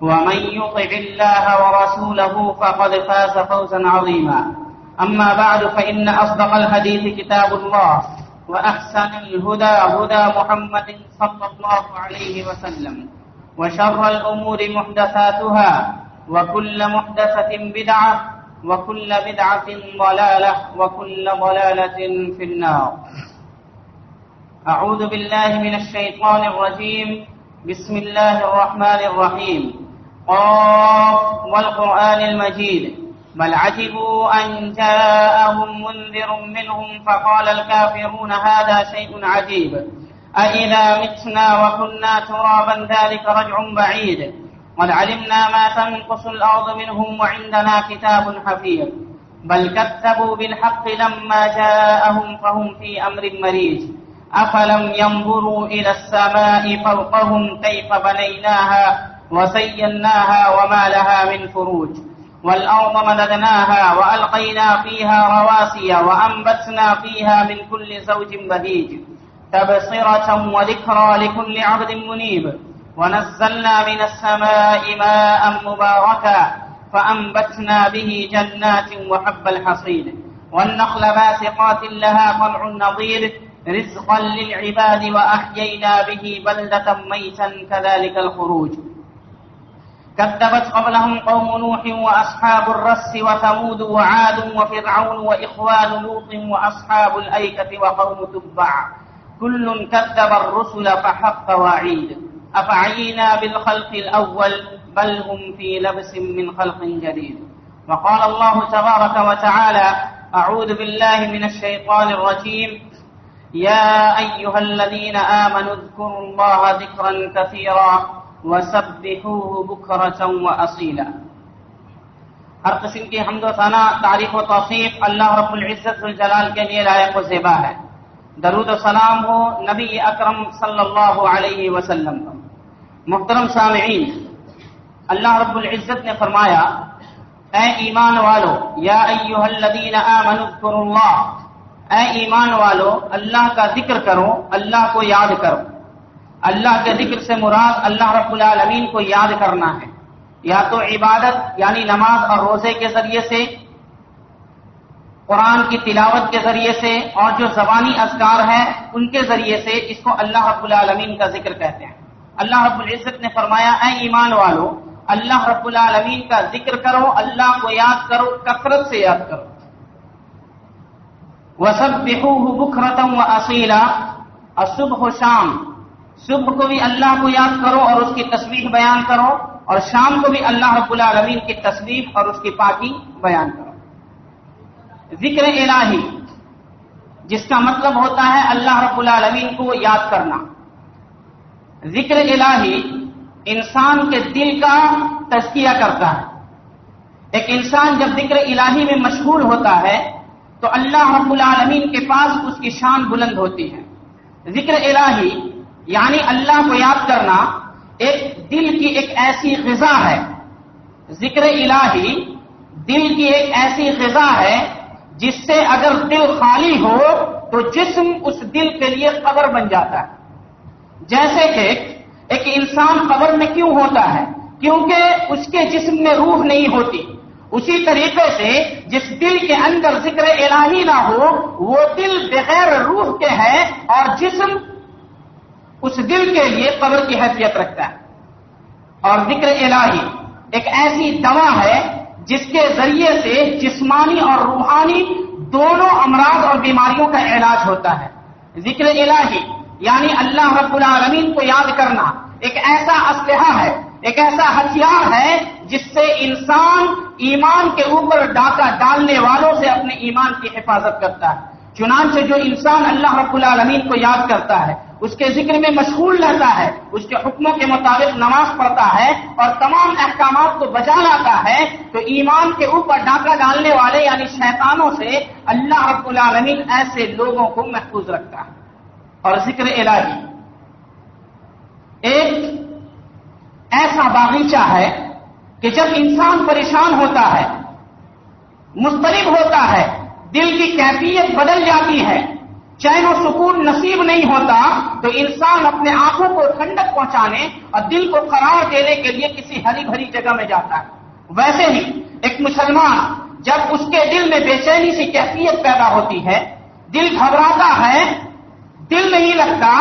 ومن يطع الله ورسوله فقد فاز فوزا عظيما. أما بعد، فإن أصدق الحديث كتاب الله وأحسن الهدى هدى محمد صلى الله عليه وسلم وشر الأمور محدثاتها وكل محدثة بدعة وكل بدعة ضلالة وكل ضلالة في النار. أعوذ بالله من الشيطان الرجيم. بسم الله الرحمن الرحيم. قاف والقرآن المجيد. بل عجبوا أن جاءهم منذر منهم فقال الكافرون هذا شيء عجيب. أإذا متنا وكنا ترابا ذلك رجع بعيد. قد علمنا ما تنقص الأرض منهم وعندنا كتاب حفيظ. بل كذبوا بالحق لما جاءهم فهم في أمر مريج. أفلم ينظروا إلى السماء فوقهم كيف بنيناها وزيناها وما لها من فروج والأرض مددناها وألقينا فيها رواسي وأنبتنا فيها من كل زوج بهيج تبصرة وذكرى لكل عبد منيب ونزلنا من السماء ماء مباركا فأنبتنا به جنات وحب الحصيد والنخل باسقات لها طلع نضيد رزقا للعباد وأحيينا به بلدة ميتا كذلك الخروج كذبت قبلهم قوم نوح وأصحاب الرس وثمود وعاد وفرعون وإخوان لوط وأصحاب الأيكة وقوم تبع. كل كذب الرسل فحق وعيد. أفعينا بالخلق الأول بل هم في لبس من خلق جديد. وقال الله تبارك وتعالى أعوذ بالله من الشيطان الرجيم. يا أيها الذين آمنوا اذكروا الله ذكرا كثيرا. وسبحوه بكرة وأصيلا۔ ہر قسم کی حمد و ثنا تعریف و توصیف اللہ رب العزت الجلال کے لیے لائق و زیبا ہے۔ درود و سلام ہو نبی اکرم صلی اللہ علیہ وسلم۔ محترم سامعین، اللہ رب العزت نے فرمایا، اے ایمان والو، یا ایوہ الذین آمنوا اذکروا اللہ۔ اے ایمان والو، اللہ کا ذکر کرو، اللہ کو یاد کرو۔ اللہ کے ذکر سے مراد اللہ رب العالمین کو یاد کرنا ہے۔ یا تو عبادت یعنی نماز اور روزے کے ذریعے سے، قرآن کی تلاوت کے ذریعے سے، اور جو زبانی اذکار ہیں، ان کے ذریعے سے اس کو اللہ رب العالمین کا ذکر کہتے ہیں۔ اللہ رب العزت نے فرمایا، اے ایمان والو، اللہ رب العالمین کا ذکر کرو، اللہ کو یاد کرو، کثرت سے یاد کرو۔ وہ سب بخرتم و اصیلا اور صبح و شام۔ صبح کو بھی اللہ کو یاد کرو اور اس کی تصویر بیان کرو اور شام کو بھی اللہ رب العالمین کی تصویر اور اس کی پاکی بیان کرو۔ ذکر الہی، جس کا مطلب ہوتا ہے اللہ رب العالمین کو یاد کرنا۔ ذکر الہی انسان کے دل کا تزکیہ کرتا ہے۔ ایک انسان جب ذکر الہی میں مشغول ہوتا ہے تو اللہ رب العالمین کے پاس اس کی شان بلند ہوتی ہے۔ ذکر الہی یعنی اللہ کو یاد کرنا ایک دل کی ایک ایسی غذا ہے۔ ذکر الہی، دل کی ایک ایسی غذا ہے جس سے اگر دل خالی ہو تو جسم اس دل کے لیے قبر بن جاتا ہے۔ جیسے کہ ایک انسان قبر میں کیوں ہوتا ہے؟ کیونکہ اس کے جسم میں روح نہیں ہوتی۔ اسی طریقے سے جس دل کے اندر ذکر الہی نہ ہو، وہ دل بغیر روح کے ہے اور جسم اس دل کے لیے قبر کی حیثیت رکھتا ہے۔ اور ذکر الہی ایک ایسی دوا ہے جس کے ذریعے سے جسمانی اور روحانی دونوں امراض اور بیماریوں کا علاج ہوتا ہے۔ ذکر الہی یعنی اللہ رب العالمین کو یاد کرنا ایک ایسا اسلحہ ہے، ایک ایسا ہتھیار ہے جس سے انسان ایمان کے اوپر ڈاکہ ڈالنے والوں سے اپنے ایمان کی حفاظت کرتا ہے۔ چنانچہ جو انسان اللہ رب العالمین کو یاد کرتا ہے اس کے ذکر میں مشغول رہتا ہے، اس کے حکموں کے مطابق نماز پڑھتا ہے اور تمام احکامات کو بچا لاتا ہے، تو ایمان کے اوپر ڈاکہ ڈالنے والے یعنی شیطانوں سے اللہ رب العالمین ایسے لوگوں کو محفوظ رکھتا ہے۔ اور ذکر الہی۔ ایک ایسا باغیچہ ہے کہ جب انسان پریشان ہوتا ہے، مسترب ہوتا ہے، دل کی کیفیت بدل جاتی ہے چین و سکون نصیب نہیں ہوتا، تو انسان اپنے آنکھوں کو ٹھنڈک پہنچانے اور دل کو قرار دینے کے لیے کسی ہری بھری جگہ میں جاتا ہے۔ ویسے ہی ایک مسلمان جب اس کے دل میں بے چینی سی کیفیت پیدا ہوتی ہے، دل گھبراتا ہے، دل نہیں لگتا،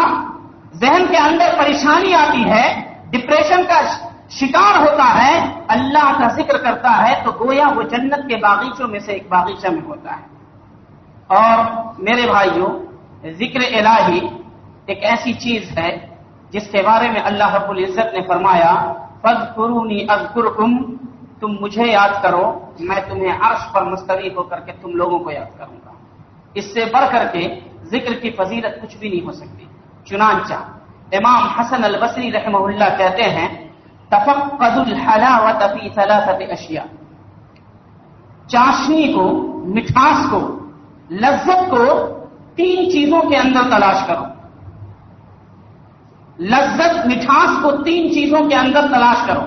ذہن کے اندر پریشانی آتی ہے ڈپریشن کا شکار ہوتا ہے، اللہ کا ذکر کرتا ہے، تو گویا وہ جنت کے باغیچوں میں سے ایک باغیچہ میں ہوتا ہے۔ اور میرے بھائیوں، ذکر الہی ایک ایسی چیز ہے جس کے بارے میں اللہ رب العزت نے فرمایا فض قرونی تم مجھے یاد کرو، میں تمہیں عرش پر مستوی ہو کر کے تم لوگوں کو یاد کروں گا۔ اس سے بڑھ کر کے ذکر کی فضیلت کچھ بھی نہیں ہو سکتی۔ چنانچہ، امام حسن البصری رحمہ اللہ کہتے ہیں، تفقد الحلاوت فی ثلاثت اشیاء چاشنی کو، مٹھاس کو لذت کو تین چیزوں کے اندر تلاش کرو۔ لذت، مٹھاس کو تین چیزوں کے اندر تلاش کرو۔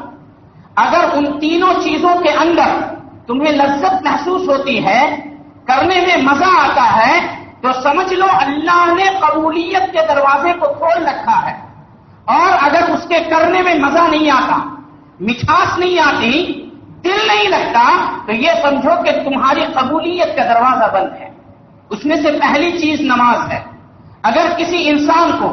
اگر ان تینوں چیزوں کے اندر تمہیں لذت محسوس ہوتی ہے، کرنے میں مزہ آتا ہے، تو سمجھ لو اللہ نے قبولیت کے دروازے کو کھول رکھا ہے۔ اور اگر اس کے کرنے میں مزہ نہیں آتا، مٹھاس نہیں آتی، دل نہیں لگتا، تو یہ سمجھو کہ تمہاری قبولیت کا دروازہ بند ہے۔ اس میں سے پہلی چیز نماز ہے۔ اگر کسی انسان کو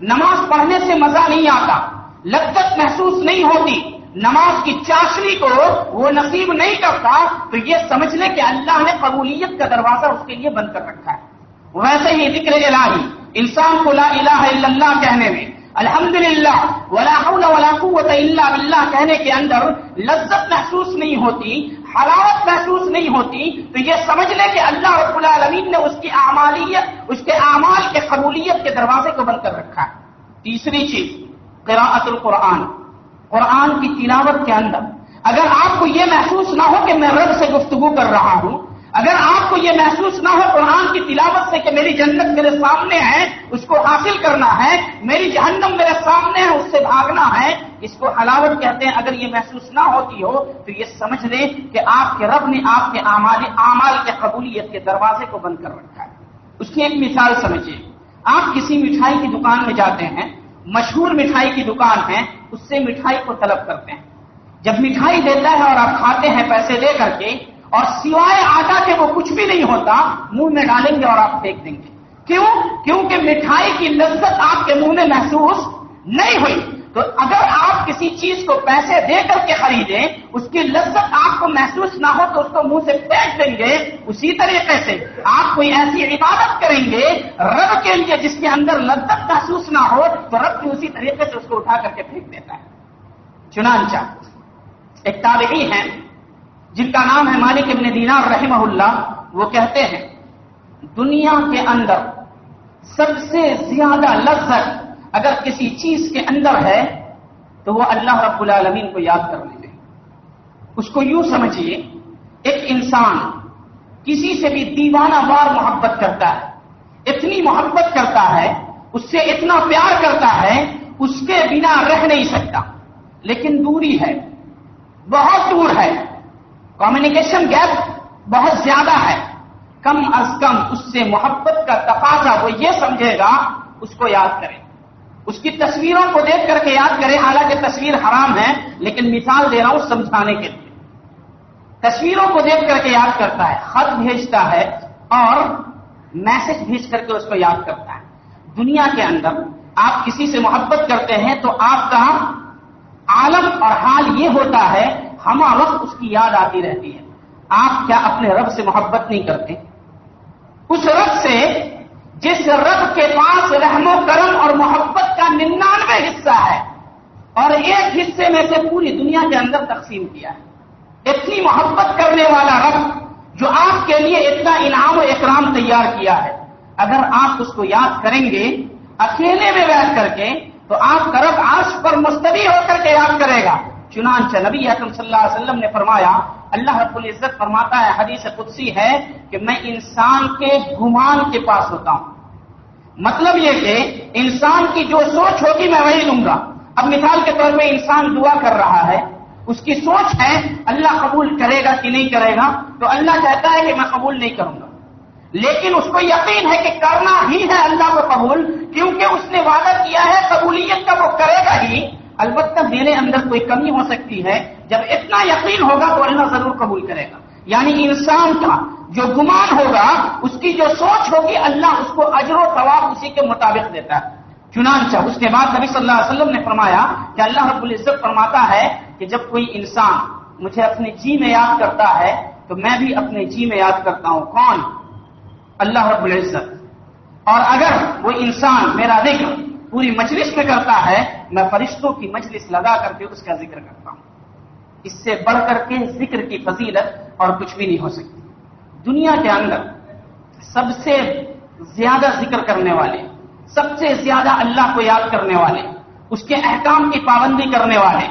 نماز پڑھنے سے مزہ نہیں آتا، لذت محسوس نہیں ہوتی، نماز کی چاشنی کو وہ نصیب نہیں کرتا، تو یہ سمجھ لے کہ اللہ نے قبولیت کا دروازہ اس کے لیے بند کر رکھا ہے۔ ویسے ہی ذکر الہی، انسان کو لا الہ الا اللہ کہنے میں الحمد للہ ولا قوت الا باللہ کہنے کے اندر لذت محسوس نہیں ہوتی حلاوت محسوس نہیں ہوتی، تو یہ سمجھ لے کہ اللہ رب العالمین نے اس کی اعمالیت، اس کے اعمال کے قبولیت کے دروازے کو بند کر رکھا ہے۔ تیسری چیز، قراءت القرآن۔ قرآن کی تلاوت کے اندر، اگر آپ کو یہ محسوس نہ ہو کہ میں رب سے گفتگو کر رہا ہوں اگر آپ کو یہ محسوس نہ ہو قرآن کی تلاوت سے کہ میری جنت میرے سامنے ہے، اس کو حاصل کرنا ہے، میری جہنم میرے سامنے ہے، اس سے بھاگنا ہے، اس کو حلاوت کہتے ہیں۔ اگر یہ محسوس نہ ہوتی ہو تو یہ سمجھ لیں کہ آپ کے رب نے آپ کے اعمال کے قبولیت کے دروازے کو بند کر رکھا ہے۔ اس کی ایک مثال سمجھیے۔ آپ کسی مٹھائی کی دکان میں جاتے ہیں، مشہور مٹھائی کی دکان ہے، اس سے مٹھائی کو طلب کرتے ہیں۔ جب مٹھائی دیتا ہے اور آپ کھاتے ہیں پیسے دے کر کے اور سوائے آٹا کے وہ کچھ بھی نہیں ہوتا، منہ میں ڈالیں گے اور آپ پھینک دیں گے۔ کیوں؟ کیونکہ مٹھائی کی لذت آپ کے منہ میں محسوس نہیں ہوئی۔ تو اگر آپ کسی چیز کو پیسے دے کر کے خریدیں، اس کی لذت آپ کو محسوس نہ ہو تو اس کو منہ سے پھینک دیں گے۔ اسی طریقے سے آپ کوئی ایسی عبادت کریں گے، رب کے لیے جس کے اندر لذت محسوس نہ ہو، تو رب بھی اسی طریقے سے اس کو اٹھا کر کے پھینک دیتا ہے۔ چنانچہ ایک تابعی ہے جن کا نام ہے مالک ابن دینار رحمہ اللہ، وہ کہتے ہیں، دنیا کے اندر سب سے زیادہ لذت اگر کسی چیز کے اندر ہے، تو وہ اللہ رب العالمین کو یاد کرنے میں اس کو یوں سمجھیے، ایک انسان کسی سے بھی دیوانہ وار محبت کرتا ہے، اتنی محبت کرتا ہے، اس سے اتنا پیار کرتا ہے، اس کے بنا رہ نہیں سکتا۔ لیکن دوری ہے، بہت دور ہے۔ کمیونیکیشن گیپ بہت زیادہ ہے۔ کم از کم اس سے محبت کا تقاضا وہ یہ سمجھے گا، اس کو یاد کرے۔ اس کی تصویروں کو دیکھ کر کے یاد کرے، حالانکہ تصویر حرام ہے، لیکن مثال دے رہا ہوں سمجھانے کے لیے۔ تصویروں کو دیکھ کر کے یاد کرتا ہے، خط بھیجتا ہے اور میسج بھیج کر کے اس کو یاد کرتا ہے۔ دنیا کے اندر آپ کسی سے محبت کرتے ہیں تو آپ کا عالم اور حال یہ ہوتا ہے ہم وقت اس کی یاد آتی رہتی ہے۔ آپ کیا اپنے رب سے محبت نہیں کرتے؟ اس رب سے جس رب کے پاس رحم و کرم اور محبت کا ننانوے حصہ ہے اور ایک حصے میں سے پوری دنیا کے اندر تقسیم کیا ہے۔ اتنی محبت کرنے والا رب جو آپ کے لیے اتنا انعام و اکرام تیار کیا ہے۔ اگر آپ اس کو یاد کریں گے، اکیلے میں بیٹھ کر کے، تو آپ کا رب آس پر مستوی ہو کر کے یاد کرے گا۔ چنانچہ نبی اکرم صلی اللہ علیہ وسلم نے فرمایا، اللہ رب العزت فرماتا ہے، حدیث قدسی ہے کہ میں انسان کے گمان کے پاس ہوتا ہوں۔ مطلب یہ کہ انسان کی جو سوچ ہوگی میں وہی لوں گا۔ اب مثال کے طور پہ انسان دعا کر رہا ہے، اس کی سوچ ہے اللہ قبول کرے گا کہ نہیں کرے گا، تو اللہ چاہتا ہے کہ میں قبول نہیں کروں گا۔ لیکن اس کو یقین ہے کہ کرنا ہی ہے اللہ کو قبول، کیونکہ اس نے وعدہ کیا ہے، قبولیت کا وہ کرے گا ہی۔ البتہ میرے اندر کوئی کمی ہو سکتی ہے، جب اتنا یقین ہوگا تو اللہ ضرور قبول کرے گا۔ یعنی انسان کا جو گمان ہوگا، اس کی جو سوچ ہوگی، اللہ اس کو اجر و ثواب اسی کے مطابق دیتا ہے۔ چنانچہ اس کے بعد نبی صلی اللہ علیہ وسلم نے فرمایا کہ اللہ رب العزت فرماتا ہے کہ جب کوئی انسان مجھے اپنے جی میں یاد کرتا ہے، تو میں بھی اپنے جی میں یاد کرتا ہوں۔ کون؟ اللہ رب العزت۔ اور اگر وہ انسان میرا ذکر پوری مجلس میں کرتا ہے، میں فرشتوں کی مجلس لگا کر کے اس کا ذکر کرتا ہوں۔ اس سے بڑھ کر کے ذکر کی فضیلت اور کچھ بھی نہیں ہو سکتی۔ دنیا کے اندر سب سے زیادہ ذکر کرنے والے، سب سے زیادہ اللہ کو یاد کرنے والے، اس کے احکام کی پابندی کرنے والے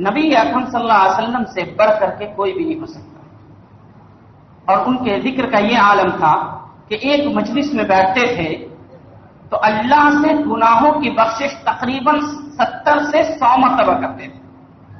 نبی اکرم صلی اللہ علیہ وسلم سے بڑھ کر کے کوئی بھی نہیں ہو سکتا۔ اور ان کے ذکر کا یہ عالم تھا کہ ایک مجلس میں بیٹھتے تھے تو اللہ سے گناہوں کی بخشش تقریباً ستر سے سو مرتبہ کرتے تھے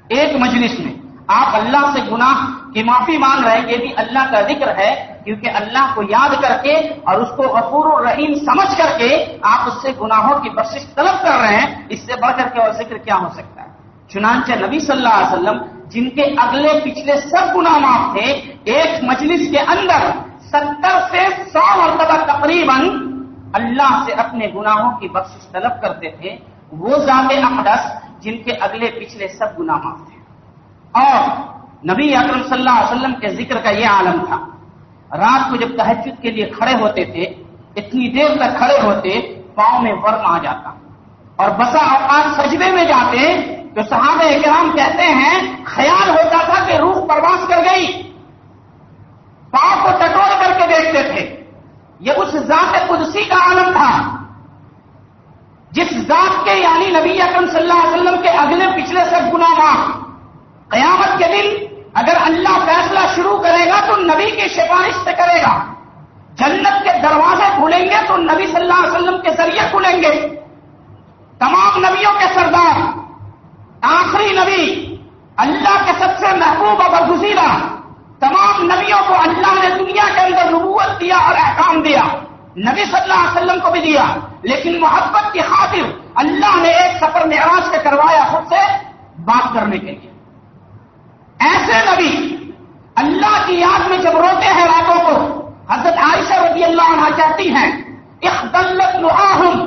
ایک مجلس میں آپ اللہ سے گناہ کی معافی مانگ رہے ہیں، یہ بھی اللہ کا ذکر ہے، کیونکہ اللہ کو یاد کر کے اور اس کو غفور الرحیم سمجھ کر کے آپ اس سے گناہوں کی بخشش طلب کر رہے ہیں۔ اس سے بڑھ کر کے اور ذکر کیا ہو سکتا ہے؟ چنانچہ نبی صلی اللہ علیہ وسلم، جن کے اگلے پچھلے سب گناہ معاف تھے، ایک مجلس کے اندر ستر سے سو مرتبہ تقریباً اللہ سے اپنے گناہوں کی بخشش طلب کرتے تھے، وہ ذات اقدس جن کے اگلے پچھلے سب گناہ معاف تھے اور نبی اکرم صلی اللہ علیہ وسلم کے ذکر کا یہ عالم تھا، رات کو جب تحجد کے لیے کھڑے ہوتے تھے، اتنی دیر تک کھڑے ہوتے پاؤں میں ورم آ جاتا۔ اور بسا اوقات سجدے میں جاتے، تو صحابہ کرام کہتے ہیں، خیال ہوتا تھا کہ روح پرواز کر گئی۔ پاؤں کو ٹٹوڑ کر کے دیکھتے تھے۔ یہ اس ذات قدسی کا عالم تھا جس ذات کے یعنی نبی اکرم صلی اللہ علیہ وسلم کے اگلے پچھلے سب گنا معاف قیامت کے دن اگر اللہ فیصلہ شروع کرے گا تو نبی کی سفارش سے کرے گا۔ جنت کے دروازے کھلیں گے تو نبی صلی اللہ علیہ وسلم کے ذریعے کھلیں گے۔ تمام نبیوں کے سردار، آخری نبی، اللہ کے سب سے محبوب اور برگزیرہ تمام نبیوں کو اللہ نے دنیا کے اندر نبوت دیا اور احکام دیا۔ نبی صلی اللہ علیہ وسلم کو بھی دیا۔ لیکن محبت کی خاطر اللہ نے ایک سفر میں آواز کے کروایا خود سے بات کرنے کے لیے۔ ایسے نبی اللہ کی یاد میں جب روتے ہیں راتوں کو، حضرت عائشہ رضی اللہ عنہ کہتی ہیں، اخدلت نعاہم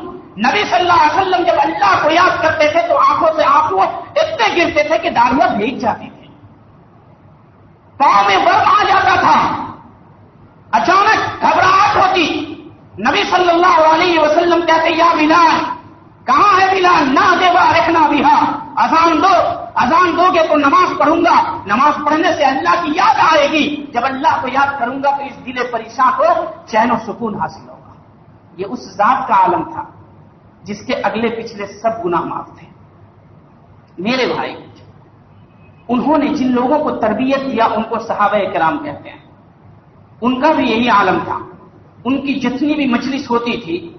نبی صلی اللہ علیہ وسلم جب اللہ کو یاد کرتے تھے تو آنکھوں سے آنکھوں اتنے گرتے تھے کہ داروت بھیج جاتی تھی۔ پاؤں میں ورم آ جاتا تھا۔ اچانک گھبراہٹ ہوتی۔ نبی صلی اللہ علیہ وسلم کہتے، یا بلال، کہاں ہے بلال؟ نہ دے رکھنا بھی ہاں۔ اذان دو اذان دو گے تو نماز پڑھوں گا۔ نماز پڑھنے سے اللہ کی یاد آئے گی۔ جب اللہ کو یاد کروں گا تو اس دل پریشان کو چین و سکون حاصل ہوگا۔ یہ اس ذات کا عالم تھا، جس کے اگلے پچھلے سب گناہ معاف تھے۔ میرے بھائی انہوں نے جن لوگوں کو تربیت دیا، ان کو صحابہ کرام کہتے ہیں۔ ان کا بھی یہی عالم تھا۔ ان کی جتنی بھی مجلس ہوتی تھی،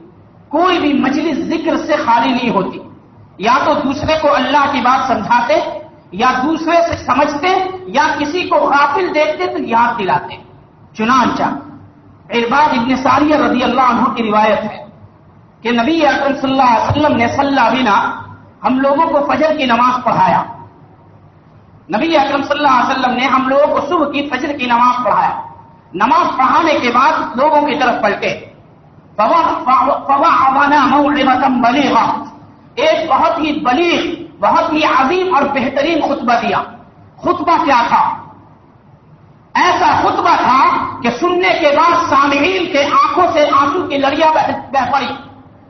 کوئی بھی مجلس ذکر سے خالی نہیں ہوتی۔ یا تو دوسرے کو اللہ کی بات سمجھاتے، یا دوسرے سے سمجھتے، یا کسی کو غافل دیکھتے تو یاد دلاتے۔ چنانچہ ارباد ابن ساریہ رضی اللہ عنہ کی روایت ہے کہ نبی اکرم صلی اللہ علیہ وسلم نے صلی اللہ بنا ہم لوگوں کو فجر کی نماز پڑھایا۔ نبی اکرم صلی اللہ علیہ وسلم نے ہم لوگوں کو صبح کی فجر کی نماز پڑھایا۔ نماز پڑھانے کے بعد لوگوں کی طرف پلٹے۔ ایک بہت ہی بلیغ، بہت ہی عظیم اور بہترین خطبہ دیا۔ خطبہ کیا تھا؟ ایسا خطبہ تھا کہ سننے کے بعد سامعین کے آنکھوں سے آنسو کی لڑیاں بہ پڑی۔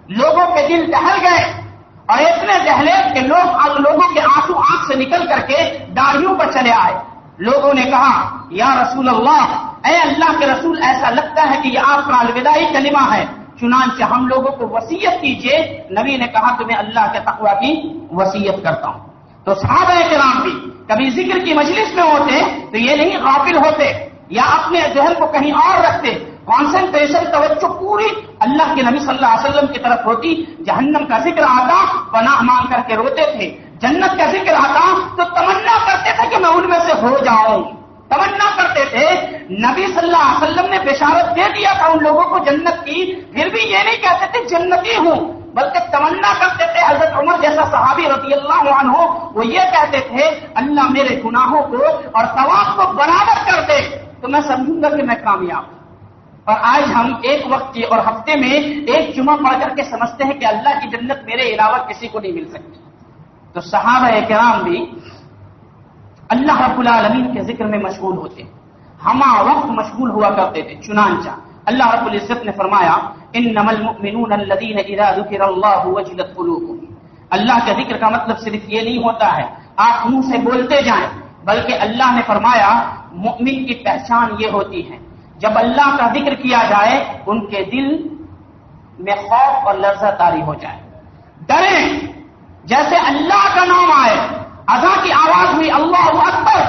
لوگوں کے دل دہل گئے اور اتنے دہلے کہ لوگ لوگوں کے آنسو آنکھ سے نکل کر کے داڑھیوں پر چلے آئے لوگوں نے کہا، یا رسول اللہ، اے اللہ کے رسول، ایسا لگتا ہے کہ یہ آپ کا الوداعی کلمہ ہے۔ چنانچہ ہم لوگوں کو وسیعت کیجیے نبی نے کہا تمہیں اللہ کے تقوی کی وسیعت کرتا ہوں۔ تو صحابہ کرام بھی کبھی ذکر کی مجلس میں ہوتے تو یہ نہیں غافل ہوتے، یا اپنے ذہن کو کہیں اور رکھتے۔ کانسنٹریشن توجہ پوری اللہ کے نبی صلی اللہ علیہ وسلم کی طرف ہوتی۔ جہنم کا ذکر آتا، پناہ مانگ کر کے روتے تھے۔ جنت کا ذکر آتا تو تمنا کرتے تھے کہ میں ان میں سے ہو جاؤں۔ تمنا کرتے تھے۔ نبی صلی اللہ علیہ وسلم نے بشارت دے دیا تھا ان لوگوں کو جنت کی۔ پھر بھی یہ نہیں کہتے تھے جنتی ہوں، بلکہ تمنا کرتے تھے۔ حضرت عمر جیسا صحابی رضی اللہ عنہ وہ یہ کہتے تھے، اللہ میرے گناہوں کو اور ثواب کو برابر کر دے۔ تو میں سمجھوں گا کہ میں کامیاب ہوں۔ اور آج ہم ایک وقت کی اور ہفتے میں ایک جمعہ پڑھ کر کے سمجھتے ہیں کہ اللہ کی جنت میرے علاوہ کسی کو نہیں مل سکتی۔ تو صحابہ کرام بھی اللہ رب العالمین کے ذکر میں مشغول ہوتے ہما وقت مشغول ہوا کرتے تھے، چنانچہ اللہ رب العزت نے فرمایا، انما المؤمنون الذين اذا ذكر الله وجلت قلوبهم۔ اللہ کا ذکر کا مطلب صرف یہ نہیں ہوتا ہے، آپ منہ سے بولتے جائیں، بلکہ اللہ نے فرمایا، مؤمن کی پہچان یہ ہوتی ہے، جب اللہ کا ذکر کیا جائے، ان کے دل میں خوف اور لرزہ تاری ہو جائے۔ ڈریں! جیسے اللہ کا نام آئے، اذا کی آواز ہوئی اللہ اکبر،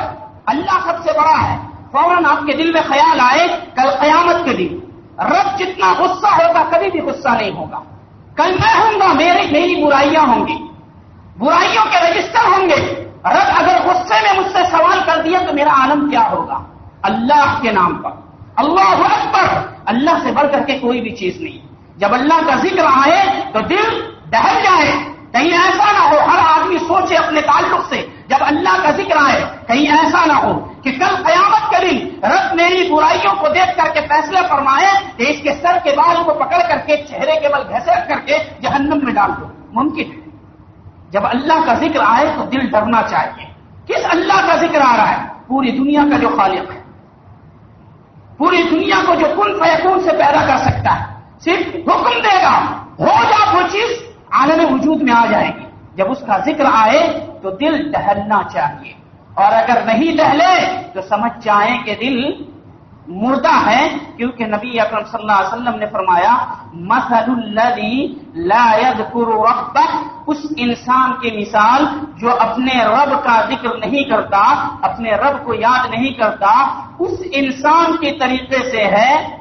اللہ سب سے بڑا ہے۔ فوراً آپ کے دل میں خیال آئے کل قیامت کے دن۔ رب جتنا غصہ ہوگا، کبھی بھی غصہ نہیں ہوگا۔ کل میں ہوں گا میری میری برائیاں ہوں گی۔ برائیوں کے رجسٹر ہوں گے۔ رب اگر غصے میں مجھ سے سوال کر دیا تو میرا عالم کیا ہوگا؟ اللہ کے نام پر۔ اللہ اکبر۔ اللہ سے بڑھ کر کے کوئی بھی چیز نہیں۔ جب اللہ کا ذکر آئے تو دل دہل جائے۔ کہیں ایسا نہ ہو، ہر آدمی سوچے اپنے تعلق سے، جب اللہ کا ذکر آئے، کہیں ایسا نہ ہو کہ کل قیامت کریں رب میری برائیوں کو دیکھ کر کے فیصلہ فرمائے کہ اس کے سر کے بال کو پکڑ کر کے، چہرے کے بل گھسٹ کر کے جہنم میں ڈال دو۔ ممکن ہے۔ جب اللہ کا ذکر آئے تو دل ڈرنا چاہیے۔ کس اللہ کا ذکر آ رہا ہے؟ پوری دنیا کا جو خالق ہے۔ پوری دنیا کو جو کن فیکون سے پیدا کر سکتا ہے۔ صرف حکم دے گا، ہو جا وہ چیز عالم وجود میں آ جائے گی۔ جب اس کا ذکر آئے تو دل ٹہلنا چاہیے۔ اور اگر نہیں ٹہلے تو سمجھ جائیں کہ دل مردہ ہے، کیونکہ نبی اکرم صلی اللہ علیہ وسلم نے فرمایا، مثل الذي لا يذكر ربه۔ اس انسان کی مثال جو اپنے رب کا ذکر نہیں کرتا، اپنے رب کو یاد نہیں کرتا، اس انسان کے طریقے سے ہے،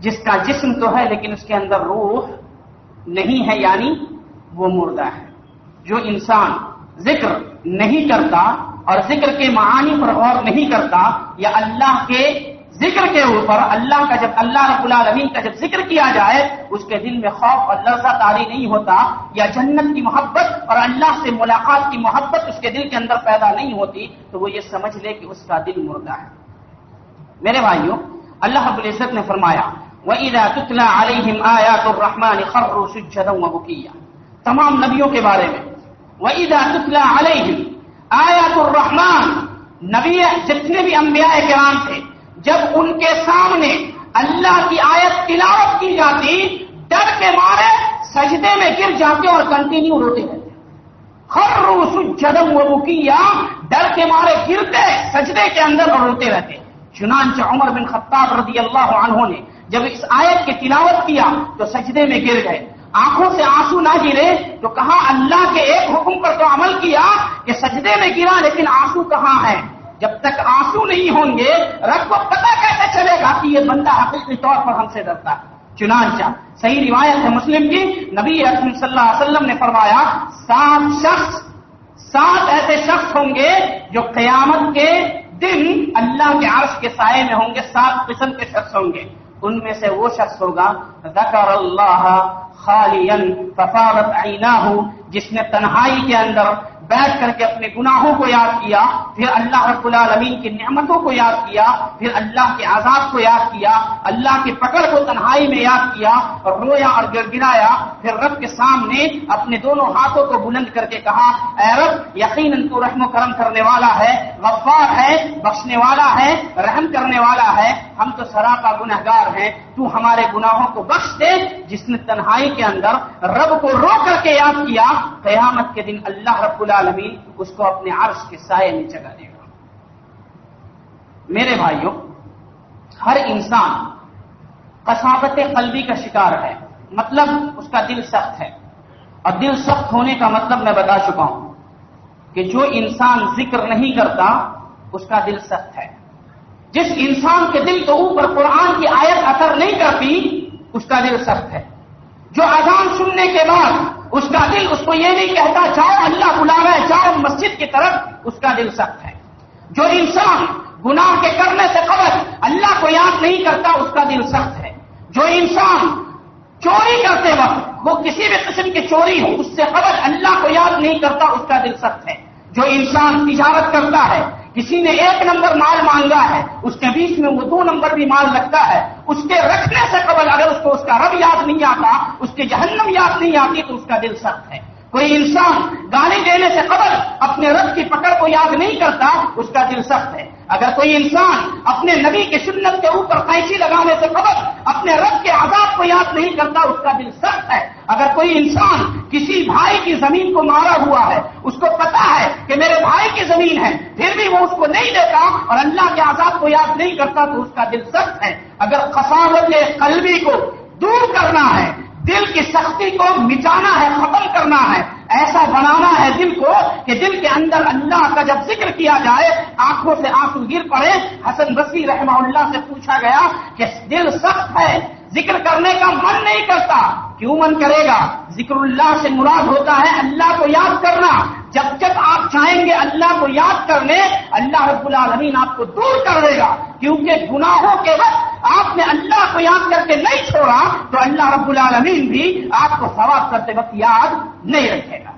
جس کا جسم تو ہے لیکن اس کے اندر روح نہیں ہے یعنی وہ مردہ ہے۔ جو انسان ذکر نہیں کرتا اور ذکر کے معانی پر غور نہیں کرتا، یا اللہ کے ذکر کے اوپر، اللہ کا جب، اللہ رب العالمین کا جب ذکر کیا جائے، اس کے دل میں خوف اور لرزہ تاری نہیں ہوتا، یا جنت کی محبت اور اللہ سے ملاقات کی محبت اس کے دل کے اندر پیدا نہیں ہوتی، تو وہ یہ سمجھ لے کہ اس کا دل مردہ ہے۔ میرے بھائیوں، اللہ رب العزت نے فرمایا وَإِذَا تُتْلَى عَلَيْهِمْ آيَاتُ الرَّحْمَنِ خَرُّوا سُجَّدًا وَبُكِيًّا تمام نبیوں کے بارے میں وَإِذَا تُتْلَى عَلَيْهِمْ آيَاتُ الرَّحْمَنِ نبی جتنے بھی انبیاء کرام تھے، جب ان کے سامنے اللہ کی آیت تلاوت کی جاتی، ڈر کے مارے، سجدے میں گر جاتے اور کنٹینیو روتے رہتے۔ خروا سجدا وبكيا ڈر کے مارے، گرتے، سجدے کے اندر اور روتے رہتے۔ چنانچہ عمر بن خطاب رضی اللہ عنہ نے جب اس آیت کی تلاوت کیا تو سجدے میں گر گئے۔ آنکھوں سے آنسو نہ گرے تو کہا، اللہ کے ایک حکم پر تو عمل کیا کہ سجدے میں گرا، لیکن آنسو کہاں ہے جب تک آنسو نہیں ہوں گے، رب کو پتہ کیسے چلے گا کہ یہ بندہ حقیقی طور پر ہم سے ڈرتا۔ ہے چنانچہ صحیح روایت ہے مسلم کی، نبی اکرم صلی اللہ علیہ وسلم نے فرمایا، سات شخص، سات ایسے شخص ہوں گے جو قیامت کے دن اللہ کے عرش کے سائے میں ہوں گے، سات قسم کے شخص ہوں گے۔ ان میں سے وہ شخص ہوگا ذکر اللہ خالین ففارت عیناہ جس نے تنہائی کے اندر بیٹھ کر کے اپنے گناہوں کو یاد کیا، پھر اللہ رب العالمین کی نعمتوں کو یاد کیا، پھر اللہ کے عذاب کو یاد کیا، اللہ کی پکڑ کو تنہائی میں یاد کیا، اور رویا اور گر گرایا پھر رب کے سامنے اپنے دونوں ہاتھوں کو بلند کر کے کہا، اے رب، یقیناً تو رحم و کرم کرنے والا ہے، غفار ہے، بخشنے والا ہے، رحم کرنے والا ہے، ہم تو سراپا گنہگار ہیں۔ تو ہمارے گناہوں کو بخش دے، جس نے تنہائی کے اندر رب کو رو کر کے یاد کیا، قیامت کے دن اللہ رب العالمین اس کو اپنے عرش کے سائے میں جگہ دے گا۔ میرے بھائیوں، ہر انسان قصابت قلبی کا شکار ہے مطلب اس کا دل سخت ہے۔ اور دل سخت ہونے کا مطلب میں بتا چکا ہوں کہ جو انسان ذکر نہیں کرتا، اس کا دل سخت ہے۔ جس انسان کے دل کے اوپر قرآن کی آیت اثر نہیں کرتی، اس کا دل سخت ہے۔ جو اذان سننے کے بعد اس کا دل اس کو یہ نہیں کہتا، جاؤ اللہ بلا ہے جاؤ مسجد کی طرف، اس کا دل سخت ہے۔ جو انسان گناہ کے کرنے سے قبل اللہ کو یاد نہیں کرتا، اس کا دل سخت ہے۔ جو انسان چوری کرتے وقت وہ کسی بھی قسم کی چوری ہو، اس سے قبل اللہ کو یاد نہیں کرتا، اس کا دل سخت ہے۔ جو انسان تجارت کرتا ہے کسی نے ایک نمبر مال مانگا ہے، اس کے بیچ میں وہ دو نمبر بھی مال لگتا ہے، اس کے رکھنے سے قبل اگر اس کو اس کا رب یاد نہیں آتا، اس کی جہنم یاد نہیں آتی تو اس کا دل سخت ہے۔ کوئی انسان گالی دینے سے قبل اپنے رب کی پکڑ کو یاد نہیں کرتا، اس کا دل سخت ہے۔ اگر کوئی انسان اپنے نبی کی سنت کے اوپر قینچی لگانے سے قبل اپنے رب کے عذاب کو یاد نہیں کرتا، اس کا دل سخت ہے۔ اگر کوئی انسان کسی بھائی کی زمین کو مارا ہوا ہے، اس کو پتا ہے کہ میرے بھائی کی زمین ہے، پھر بھی وہ اس کو نہیں دیتا اور اللہ کے عذاب کو یاد نہیں کرتا تو اس کا دل سخت ہے۔ اگر خساوت قلبی کو دور کرنا ہے، دل کی سختی کو مٹانا ہے ختم کرنا ہے، ایسا بنانا ہے دل کو کہ دل کے اندر اللہ کا جب ذکر کیا جائے، آنکھوں سے آنکھوں گر پڑے۔ حسن بسی رحمہ اللہ سے پوچھا گیا کہ دل سخت ہے ذکر کرنے کا من نہیں کرتا۔ کیوں من کرے گا؟ ذکر اللہ سے مراد ہوتا ہے اللہ کو یاد کرنا۔ جب جب آپ چاہیں گے اللہ کو یاد کرنے، اللہ رب العالمین آپ کو دور کر دے گا۔ کیونکہ گناہوں کے وقت آپ نے اللہ کو یاد کر کے نہیں چھوڑا، تو اللہ رب العالمین بھی آپ کو ثواب کرتے وقت یاد نہیں رکھے گا۔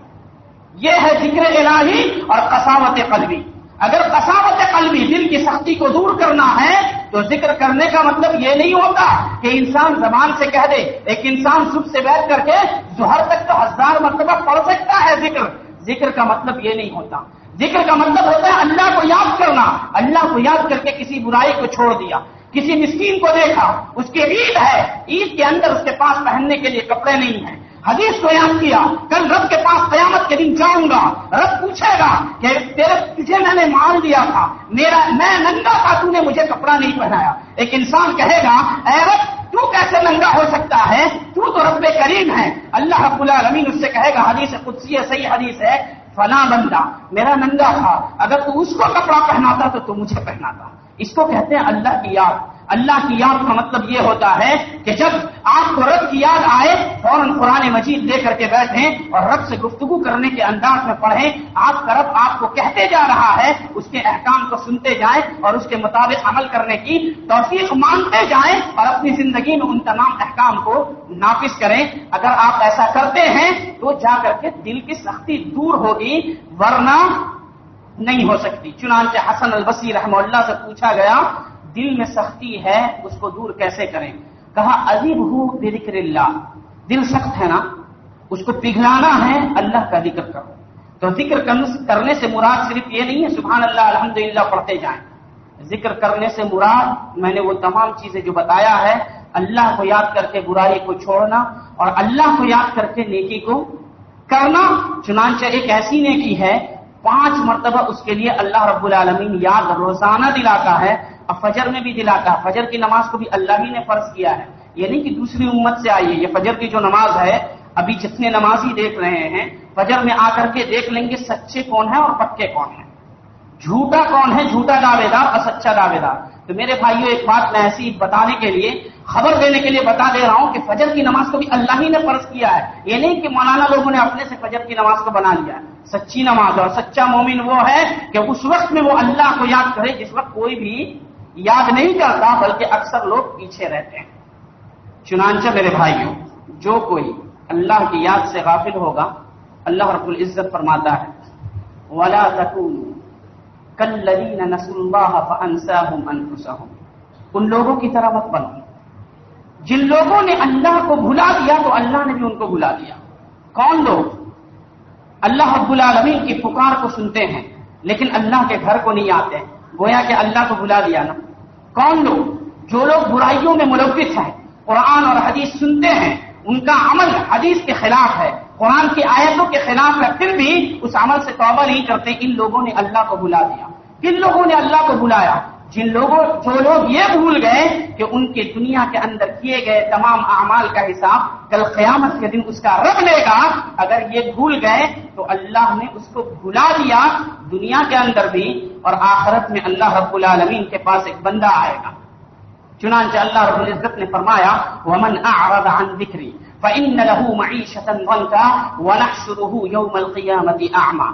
یہ ہے ذکر الہی اور قساوت قلبی۔ اگر قساوت قلبی دل کی سختی کو دور کرنا ہے، تو ذکر کرنے کا مطلب یہ نہیں ہوتا کہ انسان زبان سے کہہ دے، ایک انسان صبح سے بیٹھ کر کے ظہر تک تو ہزار مرتبہ پڑھ سکتا ہے ذکر۔ ذکر کا مطلب یہ نہیں ہوتا۔ ذکر کا مطلب ہوتا ہے اللہ کو یاد کرنا۔ اللہ کو یاد کر کے کسی برائی کو چھوڑ دیا، کسی مسکین کو دیکھا، اس کی عید ہے۔ عید کے اندر اس کے پاس پہننے کے لیے کپڑے نہیں ہیں۔ حدیث کو یاد کیا، کل رب کے پاس قیامت کے دن جاؤں گا۔ رب پوچھے گا کہ تیرے تجھے میں نے مال دیا تھا، میرا میں ننگا تھا، تو نے مجھے کپڑا نہیں پہنایا۔ ایک انسان کہے گا، اے رب، تو کیسے ننگا ہو سکتا ہے؟ تو تو رب کریم ہے۔ اللہ رب العالمین اس سے کہے گا، حدیث قدسی ہے، صحیح حدیث ہے، فلاں بندہ، میرا ننگا تھا، اگر تو اس کو کپڑا پہناتا تو تو مجھے پہناتا۔ اس کو کہتے ہیں اللہ کی یاد۔ اللہ کی یاد کا مطلب یہ ہوتا ہے کہ جب آپ کو رب کی یاد آئے، فوراً قرآن مجید لے کر کے بیٹھیں اور رب سے گفتگو کرنے کے انداز میں پڑھیں آپ کا رب آپ کو کہتے جا رہا ہے، اس کے احکام کو سنتے جائیں اور اس کے مطابق عمل کرنے کی توفیق مانگتے جائیں اور اپنی زندگی میں ان تمام احکام کو نافذ کریں۔ اگر آپ ایسا کرتے ہیں تو جا کر کے دل کی سختی دور ہوگی، ورنہ نہیں ہو سکتی۔ چنانچہ حسن البسی رحمہ اللہ سے پوچھا گیا دل میں سختی ہے، اس کو دور کیسے کریں؟ کہا عجیب ہو ذکر اللہ۔ دل سخت ہے نا؟ اس کو پگھلانا ہے، اللہ کا ذکر کرو۔ تو ذکر کرنے سے مراد صرف یہ نہیں ہے، سبحان اللہ الحمد پڑھتے جائیں۔ ذکر کرنے سے مراد، میں نے وہ تمام چیزیں جو بتایا ہے، اللہ کو یاد کر کے برائی کو چھوڑنا اور اللہ کو یاد کر کے نیکی کو کرنا۔ چنانچہ ایک ایسی نیکی ہے، پانچ مرتبہ اس کے لیے اللہ رب العالمین یاد روزانہ دلاتا ہے۔ اب فجر میں بھی دلاتا فجر کی نماز کو بھی اللہ ہی نے فرض کیا ہے۔ یہ نہیں کہ دوسری امت سے آئیے، یہ فجر کی جو نماز ہے، ابھی جتنے نمازی دیکھ رہے ہیں، فجر میں آ کر کے دیکھ لیں گے سچے کون ہیں اور پکے کون ہیں۔ جھوٹا کون ہے؟ جھوٹا دعوے دار اور سچا دعوے دار تو میرے بھائیوں ایک بات میں ایسی بتانے کے لیے، خبر دینے کے لیے بتا دے رہا ہوں کہ فجر کی نماز کو بھی اللہ ہی نے فرض کیا ہے۔ یہ نہیں کہ مولانا لوگوں نے اپنے سے فجر کی نماز کو بنا لیا ہے۔ سچی نماز اور سچا مومن وہ ہے کہ اس وقت میں وہ اللہ کو یاد کرے جس وقت کوئی بھی یاد نہیں کرتا بلکہ اکثر لوگ پیچھے رہتے ہیں۔ چنانچہ میرے بھائیوں، جو کوئی اللہ کی یاد سے غافل ہوگا، اللہ رب العزت فرماتا ہے، ولا انفسهم ان لوگوں کی طرح مت بنو۔ جن لوگوں نے اللہ کو بھلا دیا، تو اللہ نے بھی ان کو بھلا دیا۔ کون لوگ؟ اللہ رب العالمین کی پکار کو سنتے ہیں، لیکن اللہ کے گھر کو نہیں آتے۔ گویا کہ اللہ کو بھلا دیا نا۔ کون لوگ؟ جو لوگ برائیوں میں ملوث ہیں، قرآن اور حدیث سنتے ہیں، ان کا عمل حدیث کے خلاف ہے، قرآن کی آیتوں کے خلاف ہے، پھر بھی اس عمل سے توبہ نہیں کرتے، ان لوگوں نے اللہ کو بلا دیا۔ کن لوگوں نے اللہ کو بلایا؟ جن لوگوں جو لوگ یہ بھول گئے کہ ان کی دنیا کے اندر کیے گئے تمام اعمال کا حساب کل قیامت کے دن اس کا رکھ لے گا، اگر یہ بھول گئے تو اللہ نے اس کو بھلا دیا دنیا کے اندر بھی اور آخرت میں اللہ رب العالمین کے پاس ایک بندہ آئے گا۔ چنانچہ اللہ رب العزت نے فرمایا، ومن اعرض عن ذکری فإن له معیشة ضنکا ونحشره یوم القیامت اعما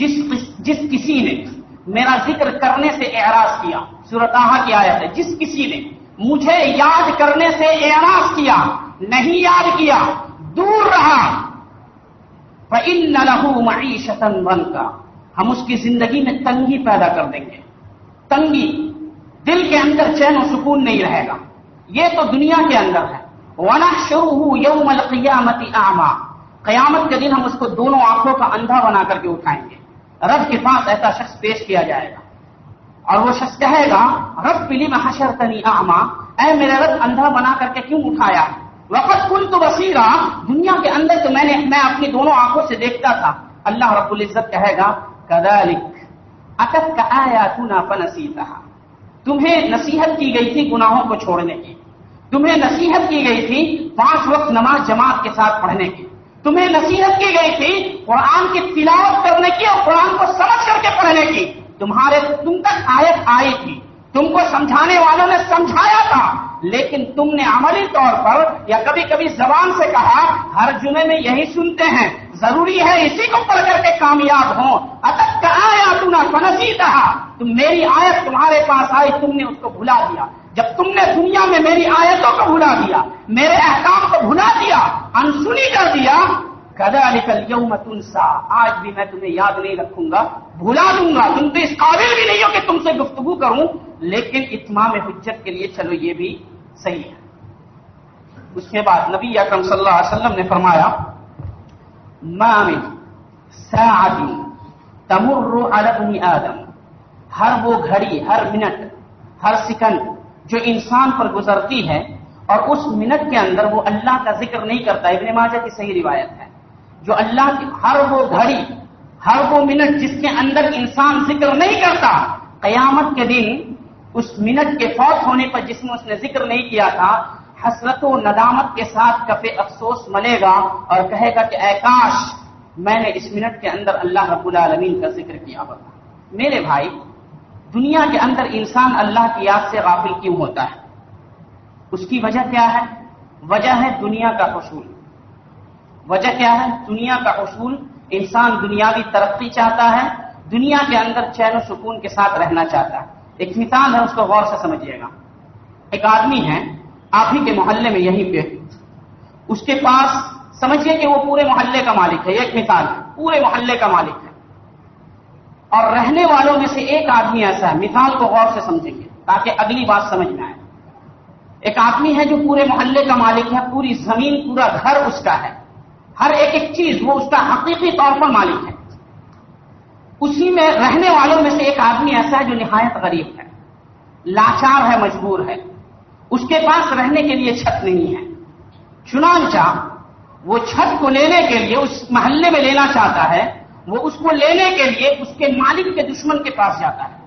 جس جس کسی نے میرا ذکر کرنے سے اعراض کیا۔ سورت کی آیت ہے۔ جس کسی نے مجھے یاد کرنے سے اعراض کیا، نہیں یاد کیا، دور رہا، فإن له معیشة ضنکا ہم اس کی زندگی میں تنگی پیدا کر دیں گے۔ تنگی دل کے اندر چین و سکون نہیں رہے گا۔ یہ تو دنیا کے اندر ہے۔ ونا شروع یوم القیامت اعما قیامت کے دن ہم اس کو دونوں آنکھوں کا اندھا بنا کر کے اٹھائیں گے۔ رب کے پاس ایسا شخص پیش کیا جائے گا۔ اور وہ شخص کہے گا، رب پلی میں حشر تنی اعما اے میرے رب، اندھا بنا کر کے کیوں اٹھایا؟ وقت کل تو وسیرا دنیا کے اندر تو میں نے، میں اپنی دونوں آنکھوں سے دیکھتا تھا۔ اللہ رب العزت کہے گا کدالک اکت کا آیا تو نہ تمہیں نصیحت کی گئی تھی گناہوں کو چھوڑنے کی۔ تمہیں نصیحت کی گئی تھی پانچ وقت نماز جماعت کے ساتھ پڑھنے کی۔ تمہیں نصیحت کی گئی تھی قرآن کی تلاوت کرنے کی اور قرآن کو سمجھ کر کے پڑھنے کی۔ تمہارے تم تک آیت آئی تھی۔ تم کو سمجھانے والوں نے سمجھایا تھا۔ لیکن تم نے عملی طور پر یا کبھی کبھی زبان سے کہا، ہر جمعے میں یہی سنتے ہیں۔ ضروری ہے اسی کو پڑھ کر کے کامیاب ہوں اتک کا آیا تم نہ کہا تم میری آیت تمہارے پاس آئی، تم نے اس کو بھلا دیا۔ جب تم نے دنیا میں میری آیتوں کو بھلا دیا، میرے احکام کو بھلا دیا، انسنی کر دیا کدا نکل یوم تنسا، آج بھی میں تمہیں یاد نہیں رکھوں گا، بھلا دوں گا، تم تو اس قابل بھی نہیں ہو کہ تم سے گفتگو کروں، لیکن اتمام حجت کے لیے چلو یہ بھی صحیح ہے۔ اس کے بعد نبی اکرم صلی اللہ علیہ وسلم نے فرمایا مامن تمر علی آدم، ہر وہ گھڑی، ہر منٹ، ہر سیکنڈ جو انسان پر گزرتی ہے اور اس منٹ کے اندر وہ اللہ کا ذکر نہیں کرتا، ابن ماجہ کی صحیح روایت ہے۔ جو اللہ کی ہر وہ گھڑی، ہر وہ منٹ جس کے اندر انسان ذکر نہیں کرتا، قیامت کے دن اس منٹ کے فوت ہونے پر جس میں اس نے ذکر نہیں کیا تھا، حسرت و ندامت کے ساتھ کفے افسوس ملے گا اور کہے گا کہ اے کاش، میں نے اس منٹ کے اندر اللہ رب العالمین کا ذکر کیا ہوتا۔ میرے بھائی دنیا کے اندر انسان اللہ کی یاد سے غافل کیوں ہوتا ہے؟ اس کی وجہ کیا ہے؟ وجہ ہے دنیا کا حصول۔ وجہ کیا ہے؟ دنیا کا حصول۔ انسان دنیاوی ترقی چاہتا ہے، دنیا کے اندر چین و سکون کے ساتھ رہنا چاہتا ہے۔ ایک مثال ہے، اس کو غور سے سمجھیے گا۔ ایک آدمی ہے، آپ ہی کے محلے میں یہیں پہ۔ اس کے پاس، سمجھیے کہ وہ پورے محلے کا مالک ہے ایک مثال ہے۔ پورے محلے کا مالک۔ ہے اور رہنے والوں میں سے ایک آدمی ایسا ہے، مثال کو غور سے سمجھیں گے تاکہ اگلی بات سمجھ میں آئے۔ ایک آدمی ہے جو پورے محلے کا مالک ہے، پوری زمین، پورا گھر اس کا ہے۔ ہر ایک ایک چیز، وہ اس کا حقیقی طور پر مالک ہے۔ اسی میں رہنے والوں میں سے ایک آدمی ایسا ہے جو نہایت غریب ہے، لاچار ہے، مجبور ہے۔ اس کے پاس رہنے کے لیے چھت نہیں ہے۔ چنانچہ وہ چھت کو لینے کے لیے اس محلے میں لینا چاہتا ہے وہ اس کو لینے کے لیے اس کے مالک کے دشمن کے پاس جاتا ہے۔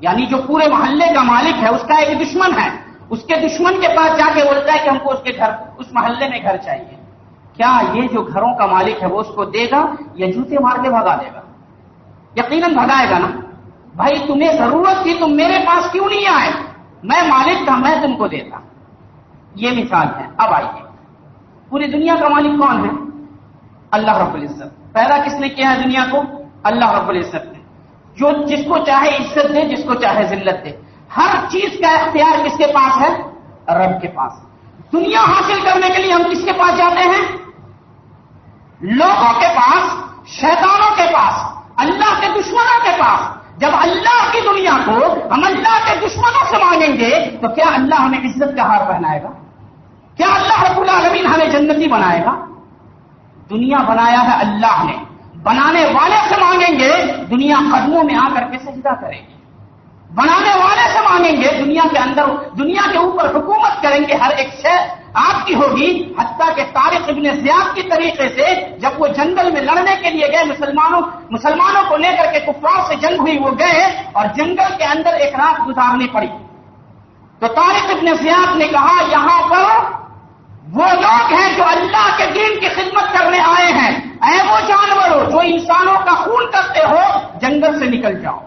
یعنی جو پورے محلے کا مالک ہے، اس کا ایک دشمن ہے۔ اس کے دشمن کے پاس جا کے بولتا ہے کہ ہم کو اس کے گھر، اس محلے میں گھر چاہیے۔ کیا یہ جو گھروں کا مالک ہے، وہ اس کو دے گا یا جوتے مار کے بھگا دے گا؟ یقیناً بھگائے گا نا۔ بھائی، تمہیں ضرورت تھی، تم میرے پاس کیوں نہیں آئے؟ میں مالک تھا، میں تم کو دیتا۔ یہ مثال ہے۔ اب آئیے۔ پوری دنیا کا مالک کون ہے؟ اللہ رب العزت۔ پیدا کس نے کیا ہے دنیا کو؟ اللہ رب العزت نے۔ جو جس کو چاہے عزت دے، جس کو چاہے ذلت دے۔ ہر چیز کا اختیار کس کے پاس ہے؟ رب کے پاس۔ دنیا حاصل کرنے کے لیے ہم کس کے پاس جاتے ہیں؟ لوگوں کے پاس، شیطانوں کے پاس، اللہ کے دشمنوں کے پاس۔ جب اللہ کی دنیا کو ہم اللہ کے دشمنوں سے مانگیں گے، تو کیا اللہ ہمیں عزت کا ہار پہنائے گا؟ کیا اللہ رب العالمین ہمیں جنتی بنائے گا؟ دنیا بنایا ہے اللہ نے۔ بنانے والے سے مانگیں گے، دنیا قدموں میں آ کر کے سجدہ کرے گی بنانے والے سے مانگیں گے، دنیا کے اندر، دنیا کے اوپر حکومت کریں گے۔ ہر ایک شہر آپ کی ہوگی، حتیٰ کہ تاریخ ابن زیاد کی طریقے سے جب وہ جنگل میں لڑنے کے لیے گئے، مسلمانوں مسلمانوں کو لے کر کے کفار سے جنگ ہوئی، وہ گئے اور جنگل کے اندر ایک رات گزارنی پڑی۔ تو تاریخ ابن زیاد نے کہا، یہاں پر وہ لوگ ہیں جو اللہ کے دین کی خدمت کرنے آئے ہیں۔ اے وہ جانور ہو جو انسانوں کا خون کرتے ہو، جنگل سے نکل جاؤ۔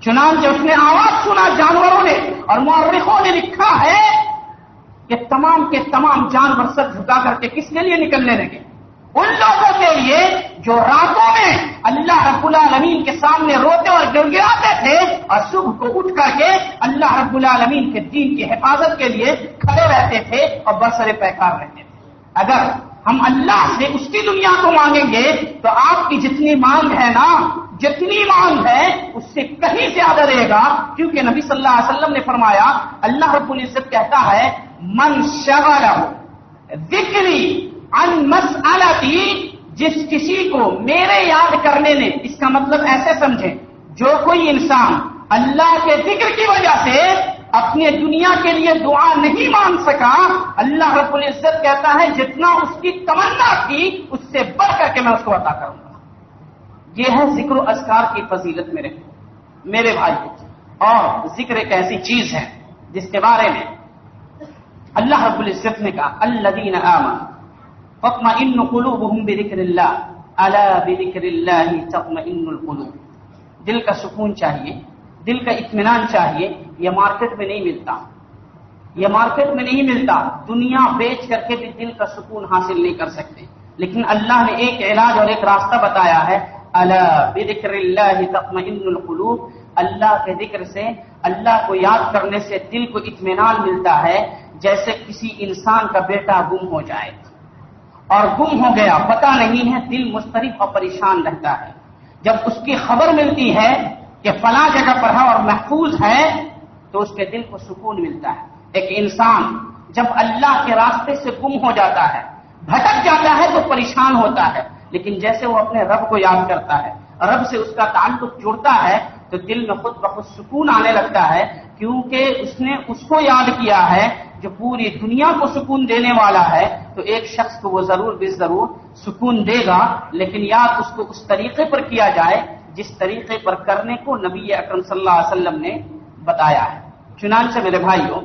چنانچہ اس نے آواز سنا جانوروں نے اور مورخوں نے لکھا ہے کہ تمام کے تمام جانور سر جھکا کر کے کس کے لیے نکلنے لگے؟ ان لوگوں کے لیے جو راتوں میں اللہ رب العالمین کے سامنے روتے اور گر گراتے تھے اور صبح کو اٹھ کر کے اللہ رب العالمین کے دین کی حفاظت کے لیے کھڑے رہتے تھے اور برسرے پیکار رہتے تھے۔ اگر ہم اللہ سے اس کی دنیا کو مانگیں گے تو آپ کی جتنی مانگ ہے نا، جتنی مانگ ہے، اس سے کہیں زیادہ رہے گا۔ کیونکہ نبی صلی اللہ علیہ وسلم نے فرمایا، اللہ رب العزت کہتا ہے، من شغل ذکری ان مسالتی جس کسی کو میرے یاد کرنے نے، اس کا مطلب ایسے سمجھیں، جو کوئی انسان اللہ کے ذکر کی وجہ سے اپنے دنیا کے لیے دعا نہیں مانگ سکا، اللہ رب العزت کہتا ہے، جتنا اس کی تمنا تھی، اس سے بڑھ کر کے میں اس کو عطا کروں گا۔ یہ ہے ذکر و اذکار کی فضیلت میرے میرے بھائی۔ اور ذکر ایک ایسی چیز ہے جس کے بارے میں اللہ رب العزت نے کہا اللہ دین آمن قلوبهم بذکر اللہ اللہ بذکر اللہ تقم ان القلوب. دل کا سکون چاہیے دل کا اطمینان چاہیے، یہ مارکیٹ میں نہیں ملتا. یہ مارکیٹ میں نہیں ملتا، دنیا بیچ کر کے بھی دل کا سکون حاصل نہیں کر سکتے. لیکن اللہ نے ایک علاج اور ایک راستہ بتایا ہے اللہ بذکر اللہ تطمئن القلوب. اللہ کے ذکر سے، اللہ کو یاد کرنے سے دل کو اطمینان ملتا ہے، جیسے کسی انسان کا بیٹا گم ہو جائے۔ اور گم ہو گیا پتا نہیں ہے، دل مسترف اور پریشان رہتا ہے۔ جب اس کی خبر ملتی ہے کہ فلاں جگہ پر ہے اور محفوظ ہے، تو اس کے دل کو سکون ملتا ہے۔ ایک انسان جب اللہ کے راستے سے گم ہو جاتا ہے، بھٹک جاتا ہے، تو پریشان ہوتا ہے۔ لیکن جیسے وہ اپنے رب کو یاد کرتا ہے، رب سے اس کا تعلق جڑتا ہے، تو دل میں خود بخود سکون آنے لگتا ہے، کیونکہ اس نے اس کو یاد کیا ہے جو پوری دنیا کو سکون دینے والا ہے، تو ایک شخص کو وہ ضرور بھی ضرور سکون دے گا، لیکن یاد اس کو اس طریقے پر کیا جائے جس طریقے پر کرنے کو نبی اکرم صلی اللہ علیہ وسلم نے بتایا ہے۔ چنانچہ میرے بھائیوں،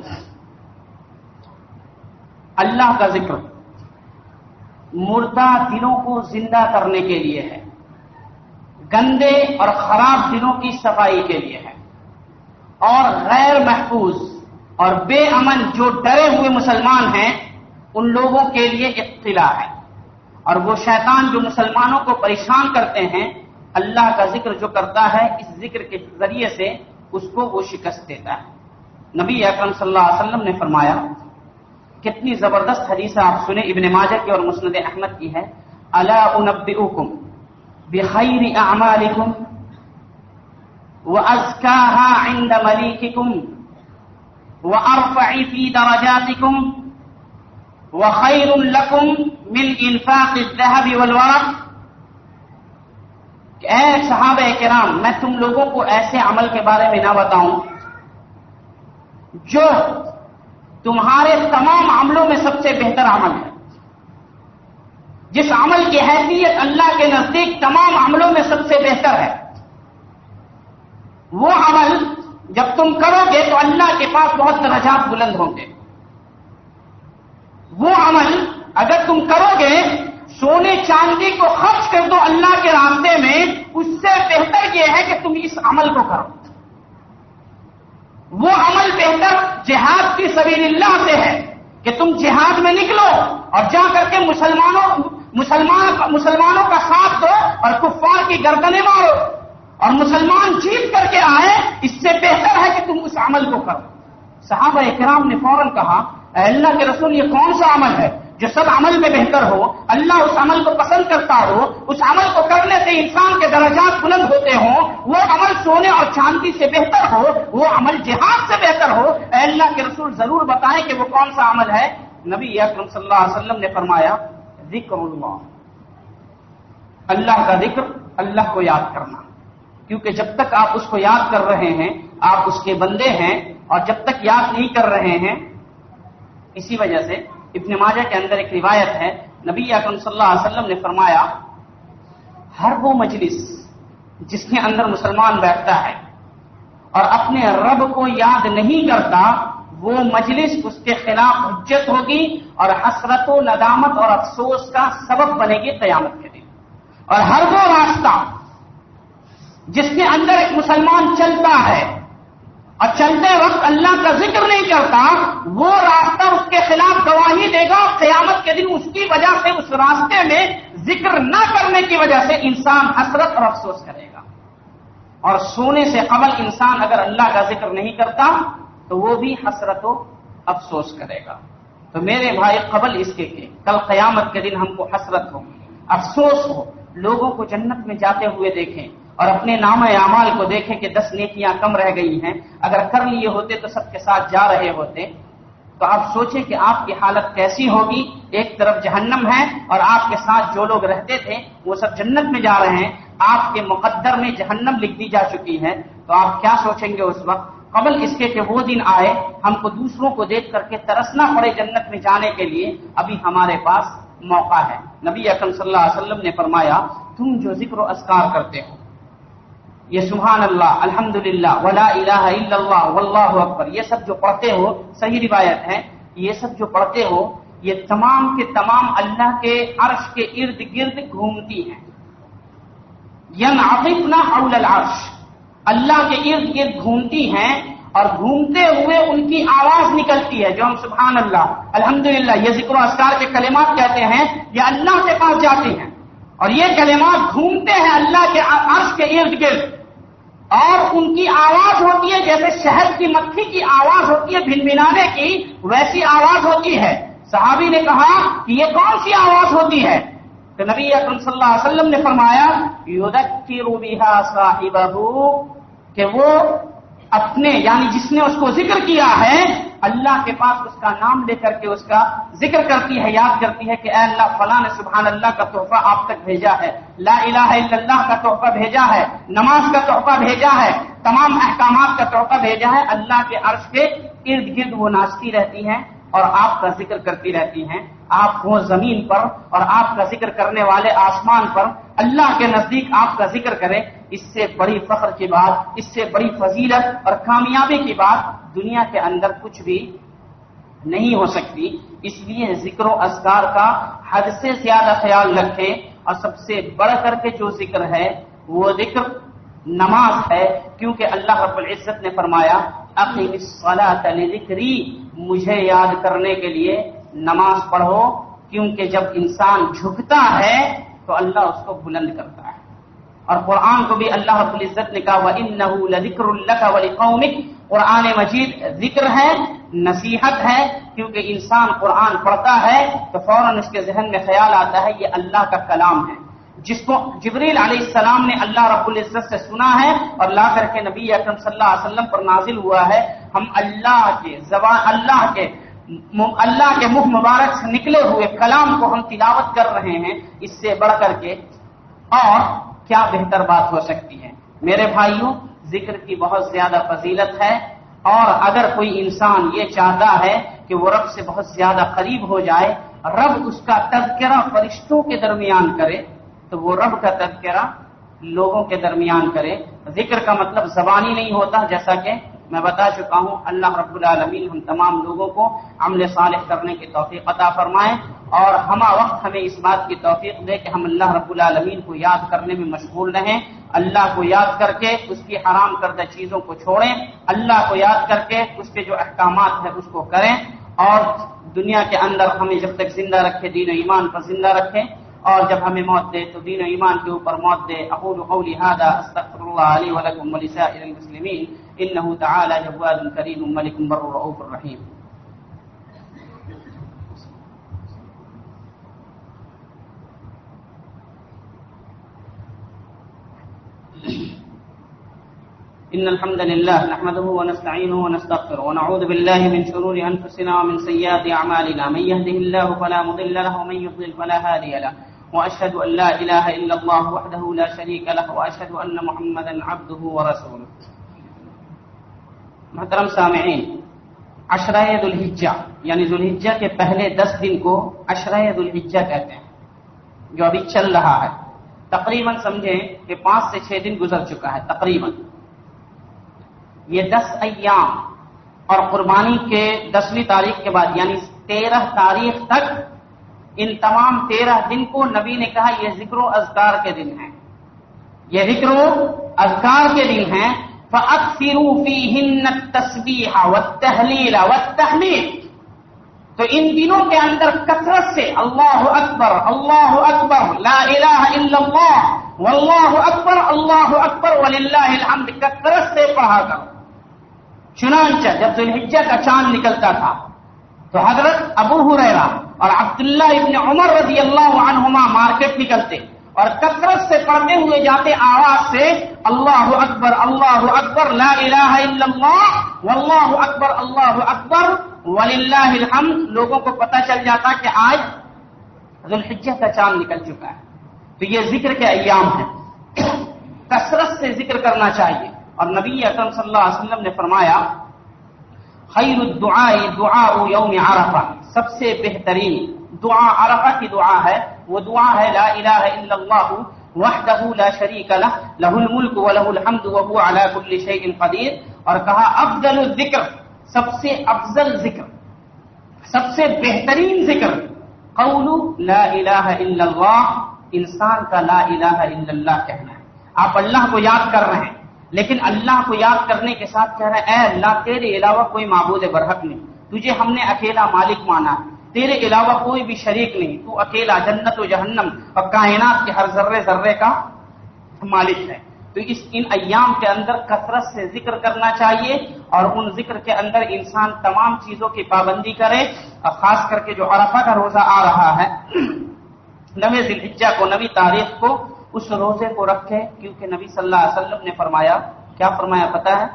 اللہ کا ذکر مردہ دلوں کو زندہ کرنے کے لیے ہے، گندے اور خراب دلوں کی صفائی کے لیے ہے، اور غیر محفوظ اور بے امن جو ڈرے ہوئے مسلمان ہیں، ان لوگوں کے لیے اطلاع ہے۔ اور وہ شیطان جو مسلمانوں کو پریشان کرتے ہیں، اللہ کا ذکر جو کرتا ہے، اس ذکر کے ذریعے سے اس کو وہ شکست دیتا ہے۔ نبی اکرم صلی اللہ علیہ وسلم نے فرمایا، کتنی زبردست حدیث آپ سنیں ابن ماجہ کی اور مسند احمد کی ہے۔ اللہ انبئکم بخیر اعمالکم وازکاها عند ملیککم وارفع فی درجاتکم وخیر لکم من انفاق الذهب والورق۔ اے صحابہ کرام، میں تم لوگوں کو ایسے عمل کے بارے میں نہ بتاؤں جو تمہارے تمام عملوں میں سب سے بہتر عمل ہے۔ جس عمل کی حیثیت اللہ کے نزدیک تمام عملوں میں سب سے بہتر ہے۔ وہ عمل جب تم کرو گے تو اللہ کے پاس بہت درجات بلند ہوں گے۔ وہ عمل اگر تم کرو گے، سونے چاندی کو خرچ کر دو اللہ کے راستے میں، اس سے بہتر یہ ہے کہ تم اس عمل کو کرو۔ وہ عمل بہتر جہاد کی سبیل اللہ سے ہے کہ تم جہاد میں نکلو اور جا کر کے مسلمانوں، مسلمان، مسلمانوں کا ساتھ دو اور کفار کی گردنیں مارو۔ اور مسلمان جیت کر کے آئے، اس سے بہتر ہے کہ تم اس عمل کو کرو۔ صحابہ اکرام نے فوراً کہا، اے اللہ کے رسول، یہ کون سا عمل ہے جو سب عمل میں بہتر ہو؟ اللہ اس عمل کو پسند کرتا ہو، اس عمل کو کرنے سے انسان کے درجات بلند ہوتے ہوں، وہ عمل سونے اور چاندی سے بہتر ہو، وہ عمل جہاد سے بہتر ہو۔ اے اللہ کے رسول، ضرور بتائیں کہ وہ کون سا عمل ہے۔ نبی اکرم صلی اللہ علیہ وسلم نے فرمایا، ذکر اللہ۔ اللہ کا ذکر، اللہ کو یاد کرنا۔ کیونکہ جب تک آپ اس کو یاد کر رہے ہیں، آپ اس کے بندے ہیں اور جب تک یاد نہیں کر رہے ہیں، اسی وجہ سے ابن ماجہ کے اندر ایک روایت ہے، نبی اکرم صلی اللہ علیہ وسلم نے فرمایا، ہر وہ مجلس جس کے اندر مسلمان بیٹھتا ہے اور اپنے رب کو یاد نہیں کرتا، وہ مجلس اس کے خلاف حجت ہوگی اور حسرت و ندامت اور افسوس کا سبب بنے گی قیامت کے دن۔ اور ہر وہ راستہ جس کے اندر ایک مسلمان چلتا ہے اور چلتے وقت اللہ کا ذکر نہیں کرتا، وہ راستہ اس کے خلاف گواہی دے گا اور قیامت کے دن اس کی وجہ سے، اس راستے میں ذکر نہ کرنے کی وجہ سے انسان حسرت اور افسوس کرے گا۔ اور سونے سے قبل انسان اگر اللہ کا ذکر نہیں کرتا، تو وہ بھی حسرت و افسوس کرے گا۔ تو میرے بھائی، قبل اس کے کل قیامت کے دن ہم کو حسرت ہو، افسوس ہو لوگوں کو جنت میں جاتے ہوئے دیکھیں اور اپنے نام اعمال کو دیکھیں کہ دس نیکیاں کم رہ گئی ہیں۔ اگر کر لیے ہوتے تو سب کے ساتھ جا رہے ہوتے۔ تو آپ سوچیں کہ آپ کی حالت کیسی ہوگی۔ ایک طرف جہنم ہے اور آپ کے ساتھ جو لوگ رہتے تھے وہ سب جنت میں جا رہے ہیں۔ آپ کے مقدر میں جہنم لکھ دی جا چکی ہے۔ تو آپ کیا سوچیں گے اس وقت؟ قبل اس کے کہ وہ دن آئے ہم کو دوسروں کو دیکھ کر کے ترسنا پڑے جنت میں جانے کے لیے۔ ابھی ہمارے پاس موقع ہے۔ نبی اکرم صلی اللہ علیہ وسلم نے فرمایا، تم جو ذکر و اسکار کرتے ہو، یہ سبحان اللہ الحمد للہ ولا الہ الا اللہ، واللہ اکبر، یہ سب جو پڑھتے ہو، صحیح روایت ہے، یہ سب جو پڑھتے ہو، یہ تمام کے تمام اللہ کے عرش کے ارد گرد گھومتی ہیں۔ ین عقیفنا حول العرش، اللہ کے ارد گرد گھومتی ہیں اور گھومتے ہوئے ان کی آواز نکلتی ہے جو ہم سبحان اللہ، الحمدللہ، یہ ذکر و اسکار کے کلمات کہتے ہیں، یہ اللہ کے پاس جاتے ہیں۔ اور یہ کلمات گھومتے ہیں اللہ کے عرش کے ارد گرد۔ اور ان کی آواز ہوتی ہے، جیسے شہر کی مکھی کی آواز ہوتی ہے، بھن بھنانے کی ویسی آواز ہوتی ہے۔ صحابی نے کہا کہ یہ کون سی آواز ہوتی ہے؟ تو نبی اکرم صلی اللہ علیہ وسلم نے فرمایا کہ وہ اپنے یعنی جس نے اس کو ذکر کیا ہے، اللہ کے پاس اس کا نام لے کر کے اس کا ذکر کرتی ہے، یاد کرتی ہے کہ اے اللہ، فلاں نے سبحان اللہ کا تحفہ آپ تک بھیجا ہے، لا الہ الا اللہ کا تحفہ بھیجا ہے، نماز کا تحفہ بھیجا ہے، تمام احکامات کا تحفہ بھیجا ہے، اللہ کے عرش کے ارد گرد وہ ناچتی رہتی ہیں اور آپ کا ذکر کرتی رہتی ہیں۔ آپ وہ زمین پر اور آپ کا ذکر کرنے والے آسمان پر اللہ کے نزدیک آپ کا ذکر کریں اس سے بڑی فخر کی بات، اس سے بڑی فضیلت اور کامیابی کی بات دنیا کے اندر کچھ بھی نہیں ہو سکتی۔ اس لیے ذکر و اذکار کا حد سے زیادہ خیال رکھیں اور سب سے بڑھ کر کے جو ذکر ہے، وہ ذکر نماز ہے۔ کیونکہ اللہ رب العزت نے فرمایا اپنی ذکری مجھے یاد کرنے کے لیے نماز پڑھو، کیونکہ جب انسان جھکتا ہے تو اللہ اس کو بلند کرتا ہے۔ اور قرآن کو بھی اللہ رب العزت نے کہا وہ ذکر اللہ ولی قومک قرآن مجید ذکر ہے، نصیحت ہے، کیونکہ انسان قرآن پڑھتا ہے تو فوراً اس کے ذہن میں خیال آتا ہے، یہ اللہ کا کلام ہے۔ جس کو جبریل علیہ السلام نے اللہ رب العزت سے سنا ہے اور لا کر کے نبی اکرم صلی اللہ علیہ وسلم پر نازل ہوا ہے، ہم اللہ کے زبان اللہ کے اللہ کے منہ مبارک سے نکلے ہوئے کلام کو ہم تلاوت کر رہے ہیں، اس سے بڑھ کر کے۔ اور کیا بہتر بات ہو سکتی ہے۔ میرے بھائیوں، ذکر کی بہت زیادہ فضیلت ہے۔ اور اگر کوئی انسان یہ چاہتا ہے کہ وہ رب سے بہت زیادہ قریب ہو جائے، رب اس کا تذکرہ فرشتوں کے درمیان کرے، تو وہ رب کا تذکرہ لوگوں کے درمیان کرے۔ ذکر کا مطلب زبانی نہیں ہوتا، جیسا کہ میں بتا چکا ہوں، اللہ رب العالمین ہم تمام لوگوں کو عمل صالح کرنے کی توفیق عطا فرمائیں اور ہما وقت ہمیں اس بات کی توفیق دے کہ ہم اللہ رب العالمین کو یاد کرنے میں مشغول رہیں، اللہ کو یاد کر کے اس کی حرام کردہ چیزوں کو چھوڑیں، اللہ کو یاد کر کے اس کے جو احکامات ہیں اس کو کریں اور دنیا کے اندر ہمیں جب تک زندہ رکھے، دین و ایمان پر زندہ رکھیں اور جب ہمیں موت دے تو دین و ایمان کے اوپر موت دے۔ اقول قولی هذا، استغفر الله لي ولكم ولسائر المسلمين انه تعالى جواد كريم ملك بر رؤوف رحيم. إن الحمد لله نحمده ونستعينه ونستغفره ونعوذ بالله من شرور أنفسنا ومن سيئات أعمالنا. من يهده الله فلا مضل له، ومن يضلل فلا هادي له. وأشهد أن لا إله إلا الله وحده لا شريك له، وأشهد أن محمدا عبده ورسوله. محترم سامعین، عشرہ ذوالحجہ یعنی ذوالحجہ کے پہلے دس دن کو عشرہ ذوالحجہ کہتے ہیں، جو ابھی چل رہا ہے۔ تقریباً سمجھیں کہ پانچ سے چھ دن گزر چکا ہے، تقریباً۔ یہ دس ایام اور قربانی کے دسویں تاریخ کے بعد یعنی تیرہ تاریخ تک، ان تمام تیرہ دن کو نبی نے کہا یہ ذکر و اذکار کے دن ہیں۔ یہ ذکر و اذکار کے دن ہیں۔ فَأَكْثِرُوا فِيهِنَّ التَّسْبِيحَ وَالتَّهْلِيلَ وَالتَّحْمِيدَ تو ان دنوں کے اندر کثرت سے اللہ اکبر اللہ اکبر، لا الہ الا اللہ، واللہ اکبر، اللہ اکبر، وللہ الحمد کثرت سے پڑھا کرو۔ چنانچہ جب ذوالحجہ کا چاند نکلتا تھا، تو حضرت ابو حریرہ اور عبداللہ ابن عمر رضی اللہ عنہما مارکیٹ نکلتے۔ اور کثرت سے پڑھتے ہوئے جاتے آواز سے اللہ اکبر اللہ اکبر، لا الہ الا اللہ، واللہ اکبر، اللہ اکبر، وللہ الحمد۔ لوگوں کو پتہ چل جاتا کہ آج ذوالحجہ کا چاند نکل چکا ہے۔ تو یہ ذکر کے ایام ہیں۔ کثرت سے ذکر کرنا چاہیے۔ اور نبی اکرم صلی اللہ علیہ وسلم نے فرمایا، خیر الدعاء دعاء یوم عرفہ۔ سب سے بہترین دعا عرفہ کی دعا ہے۔ وہ دعا ہے، لا الہ الا اللہ وحدہ لا شریک لہ لہ الملک ولہ الحمد وهو على كل شیء قدیر. اور کہا، افضل الذکر، سب سے افضل ذکر، سب سے بہترین ذکر، قول لا الہ الا اللہ، انسان کا لا الہ الا اللہ کہنا ہے. آپ اللہ کو یاد کر رہے ہیں، لیکن اللہ کو یاد کرنے کے ساتھ کہہ رہے ہیں، اے اللہ، تیرے علاوہ کوئی معبود برحق نہیں، تجھے ہم نے اکیلا مالک مانا ہے. تیرے علاوہ کوئی بھی شریک نہیں، تو اکیلا جنت و جہنم اور کائنات کے ہر ذرے ذرے کا مالک ہے۔ تو اس ان ایام کے اندر کثرت سے ذکر کرنا چاہیے اور ان ذکر کے اندر انسان تمام چیزوں کی پابندی کرے، اور خاص کر کے جو عرفہ کا روزہ آ رہا ہے، نویں ذلحجہ کو نوی تاریخ کو، اس روزے کو رکھے۔ کیونکہ نبی صلی اللہ علیہ وسلم نے فرمایا، کیا فرمایا پتا ہے؟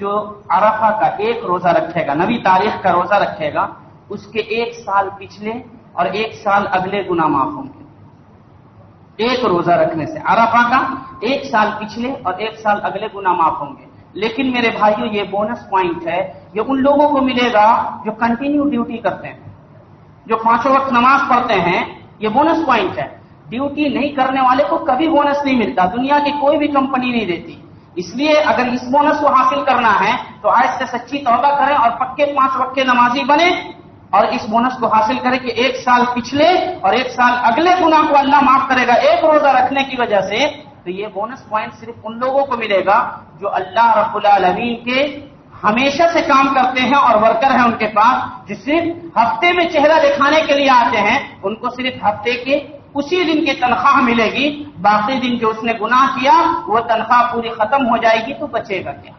جو عرفہ کا ایک روزہ رکھے گا نبی تاریخ کا روزہ رکھے گا اس کے ایک سال پچھلے اور ایک سال اگلے گنا معاف ہوں گے ایک روزہ رکھنے سے۔ عرفہ کا ایک سال پچھلے اور ایک سال اگلے گنا معاف ہوں گے لیکن میرے بھائیوں یہ بونس پوائنٹ ہے، یہ ان لوگوں کو ملے گا جو کنٹینیو ڈیوٹی کرتے ہیں، جو پانچوں وقت نماز پڑھتے ہیں، یہ بونس پوائنٹ ہے۔ ڈیوٹی نہیں کرنے والے کو کبھی بونس نہیں ملتا۔ دنیا کی کوئی بھی کمپنی نہیں دیتی۔ اس لیے اگر اس بونس کو حاصل کرنا ہے، تو آج سے سچی توبہ کریں اور پکے پانچ وقت کے نمازی بنے۔ اور اس بونس کو حاصل کرے کہ ایک سال پچھلے اور ایک سال اگلے گناہ کو اللہ معاف کرے گا ایک روزہ رکھنے کی وجہ سے، تو یہ بونس پوائنٹ صرف ان لوگوں کو ملے گا جو اللہ رب العالمین کے ہمیشہ سے کام کرتے ہیں اور ورکر ہیں ان کے پاس، جو صرف ہفتے میں چہرہ دکھانے کے لیے آتے ہیں، ان کو صرف ہفتے کے اسی دن کی تنخواہ ملے گی، باقی دن جو اس نے گناہ کیا، وہ تنخواہ پوری ختم ہو جائے گی، تو بچے گا کیا؟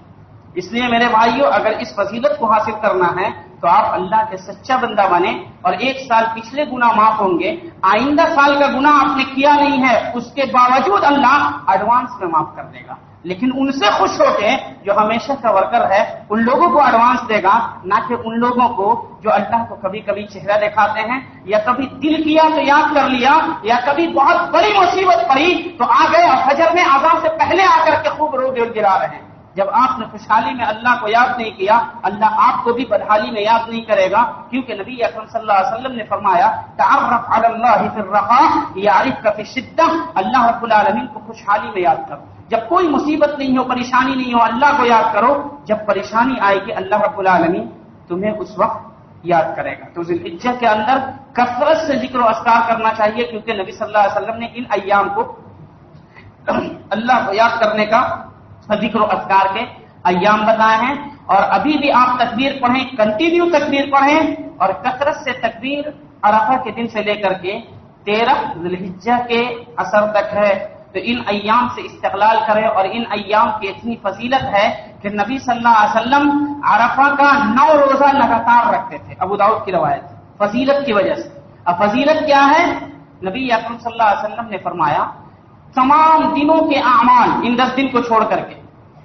اس لیے میرے بھائیوں اگر اس فضیلت کو حاصل کرنا ہے تو آپ اللہ کے سچا بندہ بنے اور ایک سال پچھلے گنا معاف ہوں گے۔ آئندہ سال کا گنا آپ نے کیا نہیں ہے، اس کے باوجود اللہ ایڈوانس میں معاف کر دے گا۔ لیکن ان سے خوش ہو کے جو ہمیشہ کا ورکر ہے، ان لوگوں کو ایڈوانس دے گا، نہ کہ ان لوگوں کو جو اللہ کو کبھی کبھی چہرہ دکھاتے ہیں، یا کبھی دل کیا تو یاد کر لیا، یا کبھی بہت بڑی مصیبت پڑی تو آ گئے اور فجر میں آزاد سے پہلے آ کر کے خوب رو دل گرا رہے ہیں۔ جب آپ نے خوشحالی میں اللہ کو یاد نہیں کیا، اللہ آپ کو بھی بدحالی میں یاد نہیں کرے گا، کیونکہ نبی اکرم صلی اللہ علیہ وسلم نے فرمایا، تعرف علی اللہ فی الرخاء یعرف کا فی الشدہ اللہ رب العالمین کو خوشحالی میں یاد کرو جب کوئی مصیبت نہیں ہو، پریشانی نہیں ہو، اللہ کو یاد کرو، جب پریشانی آئے گی، اللہ رب العالمین تمہیں اس وقت یاد کرے گا۔ تو ذوالحجہ کے اندر کثرت سے ذکر و اسکار کرنا چاہیے، کیونکہ نبی صلی اللہ علیہ وسلم نے ان ایام کو اللہ کو یاد کرنے کا ذکر و اذکار کے ایام بتائے ہیں اور ابھی بھی آپ تکبیر پڑھیں کنٹینیو تکبیر پڑھیں اور کثرت سے تکبیر عرفہ کے دن سے لے کر کے تیرہ ذوالحجہ کے اثر تک ہے۔ تو ان ایام سے استقلال کرے اور ان ایام کی اتنی فضیلت ہے کہ نبی صلی اللہ علیہ وسلم عرفہ کا نو روزہ لگاتار رکھتے تھے۔ ابو داؤد کی روایت فضیلت کی وجہ سے۔ اب فضیلت کیا ہے؟ نبی اکرم صلی اللہ علیہ وسلم نے فرمایا تمام دنوں کے اعمال ان دس دن کو چھوڑ کر کے۔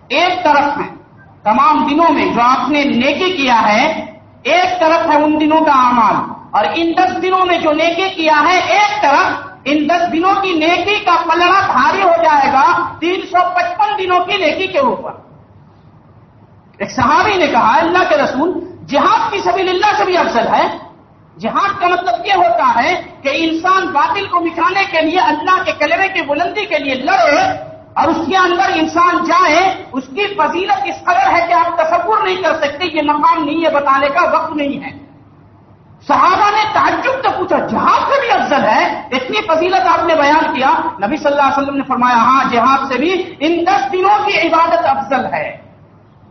ایک طرف ہے تمام دنوں میں جو آپ نے نیکی کیا ہے، ایک طرف ہے ان دنوں کا اعمال۔ اور ان دس دنوں میں جو نیکی کیا ہے، ایک طرف ان دس دنوں کی نیکی کا پلڑا بھاری ہو جائے گا تین سو پچپن دنوں کی نیکی کے اوپر۔ ایک صحابی نے کہا، اللہ کے رسول جہاد کی سبیل اللہ سے بھی افضل ہے۔ جہاد کا مطلب یہ ہوتا ہے کہ انسان باطل کو مٹھانے کے لیے، اللہ کے کلرے کی بلندی کے لیے لڑے اور اس کے اندر انسان جائے، اس کی فضیلت اس قدر ہے کہ آپ تصور نہیں کر سکتے، یہ مقام نہیں ہے، بتانے کا وقت نہیں ہے۔ صحابہ نے تعجب تو پوچھا، جہاد سے بھی افضل ہے؟ اتنی فضیلت آپ نے بیان کیا۔ نبی صلی اللہ علیہ وسلم نے فرمایا ہاں جہاد سے بھی ان دس دنوں کی عبادت افضل ہے۔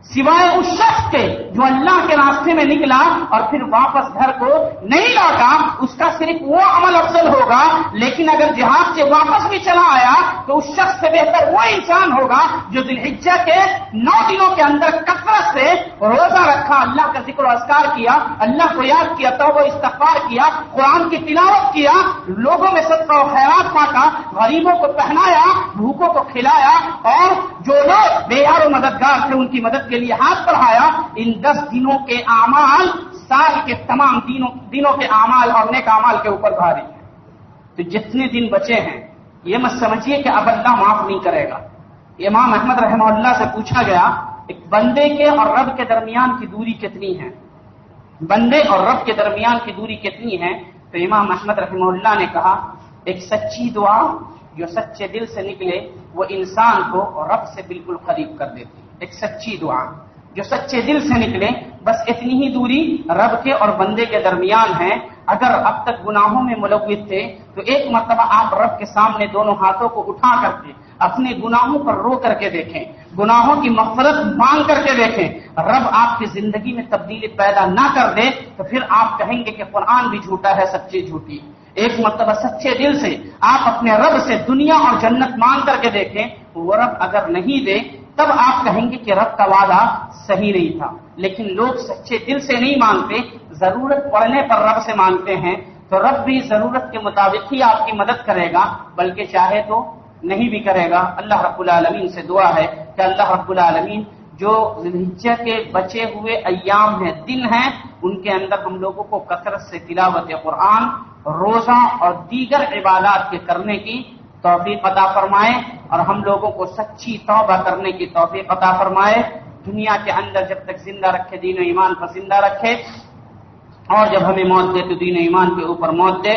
سوائے اس شخص کے جو اللہ کے راستے میں نکلا اور پھر واپس گھر کو نہیں لوٹا، اس کا صرف وہ عمل افضل ہوگا، لیکن اگر جہاز سے واپس بھی چلا آیا تو اس شخص سے بہتر وہ انسان ہوگا جو دلحجہ کے نو دنوں کے اندر کثرت سے روزہ رکھا، اللہ کا ذکر و اذکار کیا، اللہ کو یاد کیا تو وہ استغفار کیا، قرآن کی تلاوت کیا، لوگوں میں سب و خیرات پاٹا غریبوں کو پہنایا، بھوکوں کو کھلایا اور جو لوگ بے یار و مددگار تھے، ان کی مدد کے لیے ہاتھ بڑھایا، ان دس دنوں کے اعمال، سال کے تمام دنوں دنوں کے اعمال اور نیک اعمال کے اوپر بھاری ہیں۔ تو جتنے دن بچے ہیں، یہ مت سمجھیے کہ اب اللہ معاف نہیں کرے گا۔ امام احمد رحمہ اللہ سے پوچھا گیا، ایک بندے کے اور رب کے درمیان کی دوری کتنی ہے؟ بندے اور رب کے درمیان کی دوری کتنی ہے؟ تو امام احمد رحمہ اللہ نے کہا، ایک سچی دعا جو سچے دل سے نکلے، وہ انسان کو رب سے بالکل قریب کر دیتی ایک سچی دعا۔ جو سچے دل سے نکلے، بس اتنی ہی دوری رب کے اور بندے کے درمیان ہے۔ اگر اب تک گناہوں میں ملوث تھے، تو ایک مرتبہ آپ رب کے سامنے دونوں ہاتھوں کو اٹھا کر کے اپنے گناہوں پر رو کر کے دیکھیں۔ گناہوں کی مفرت مانگ کر کے دیکھیں۔ رب آپ کی زندگی میں تبدیلی پیدا نہ کر دے، تو پھر آپ کہیں گے کہ قرآن بھی جھوٹا ہے، سچی جھوٹی۔ ایک مرتبہ سچے دل سے آپ اپنے رب سے دنیا اور جنت مانگ کر کے دیکھیں، وہ رب اگر نہیں دے تب آپ کہیں گے کہ رب کا وعدہ صحیح نہیں تھا۔ لیکن لوگ سچے دل سے نہیں مانگتے ضرورت پڑنے پر رب سے مانگتے ہیں۔ تو رب بھی ضرورت کے مطابق ہی آپ کی مدد کرے گا، بلکہ چاہے تو نہیں بھی کرے گا۔ اللہ رب العالمین سے دعا ہے کہ اللہ رب العالمین جو کے بچے ہوئے ایام ہیں، دن ہیں، ان کے اندر ہم لوگوں کو کثرت سے تلاوت قرآن، روزہ اور دیگر عبادات کے کرنے کی توفیق عطا فرمائے اور ہم لوگوں کو سچی توبہ کرنے کی توفیق عطا فرمائے۔ دنیا کے اندر جب تک زندہ رکھے، دین و ایمان پر زندہ رکھے، اور جب ہمیں موت دے تو دین و ایمان کے اوپر موت دے۔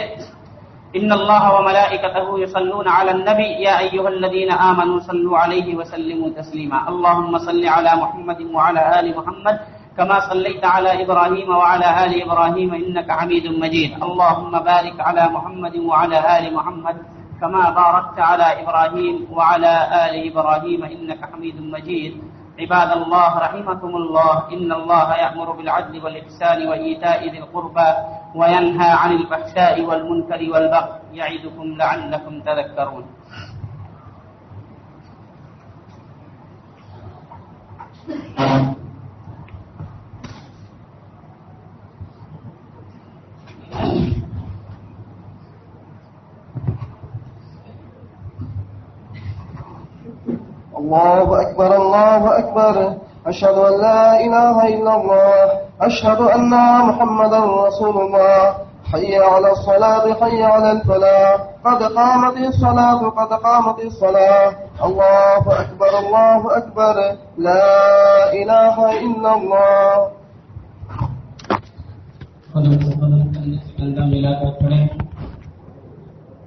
ان اللہ و وملائکته يصلون على النبي يا ايها الذين امنوا صلوا عليه وسلموا تسليما اللهم صل على محمد وعلى ال محمد كما صليت على ابراهيم وعلى ال ابراهيم انك حميد مجيد اللهم بارك على محمد وعلى ال محمد۔ كما باركت على إبراهيم وعلى آل إبراهيم إنك حميد مجيد. عباد الله، رحمكم الله. إن الله يأمر بالعدل والإحسان وإيتاء ذي القربى وينهى عن الفحشاء والمنكر والبغي. يعدكم لعلكم تذكرون. Thank you. الله أكبر الله أكبر. أشهد أن لا إله إلا الله، أشهد أن محمد رسول الله. حي على الصلاة، حي على الفلاح. قد قامت الصلاة، قد قامت الصلاة. الله أكبر الله أكبر. لا إله إلا الله.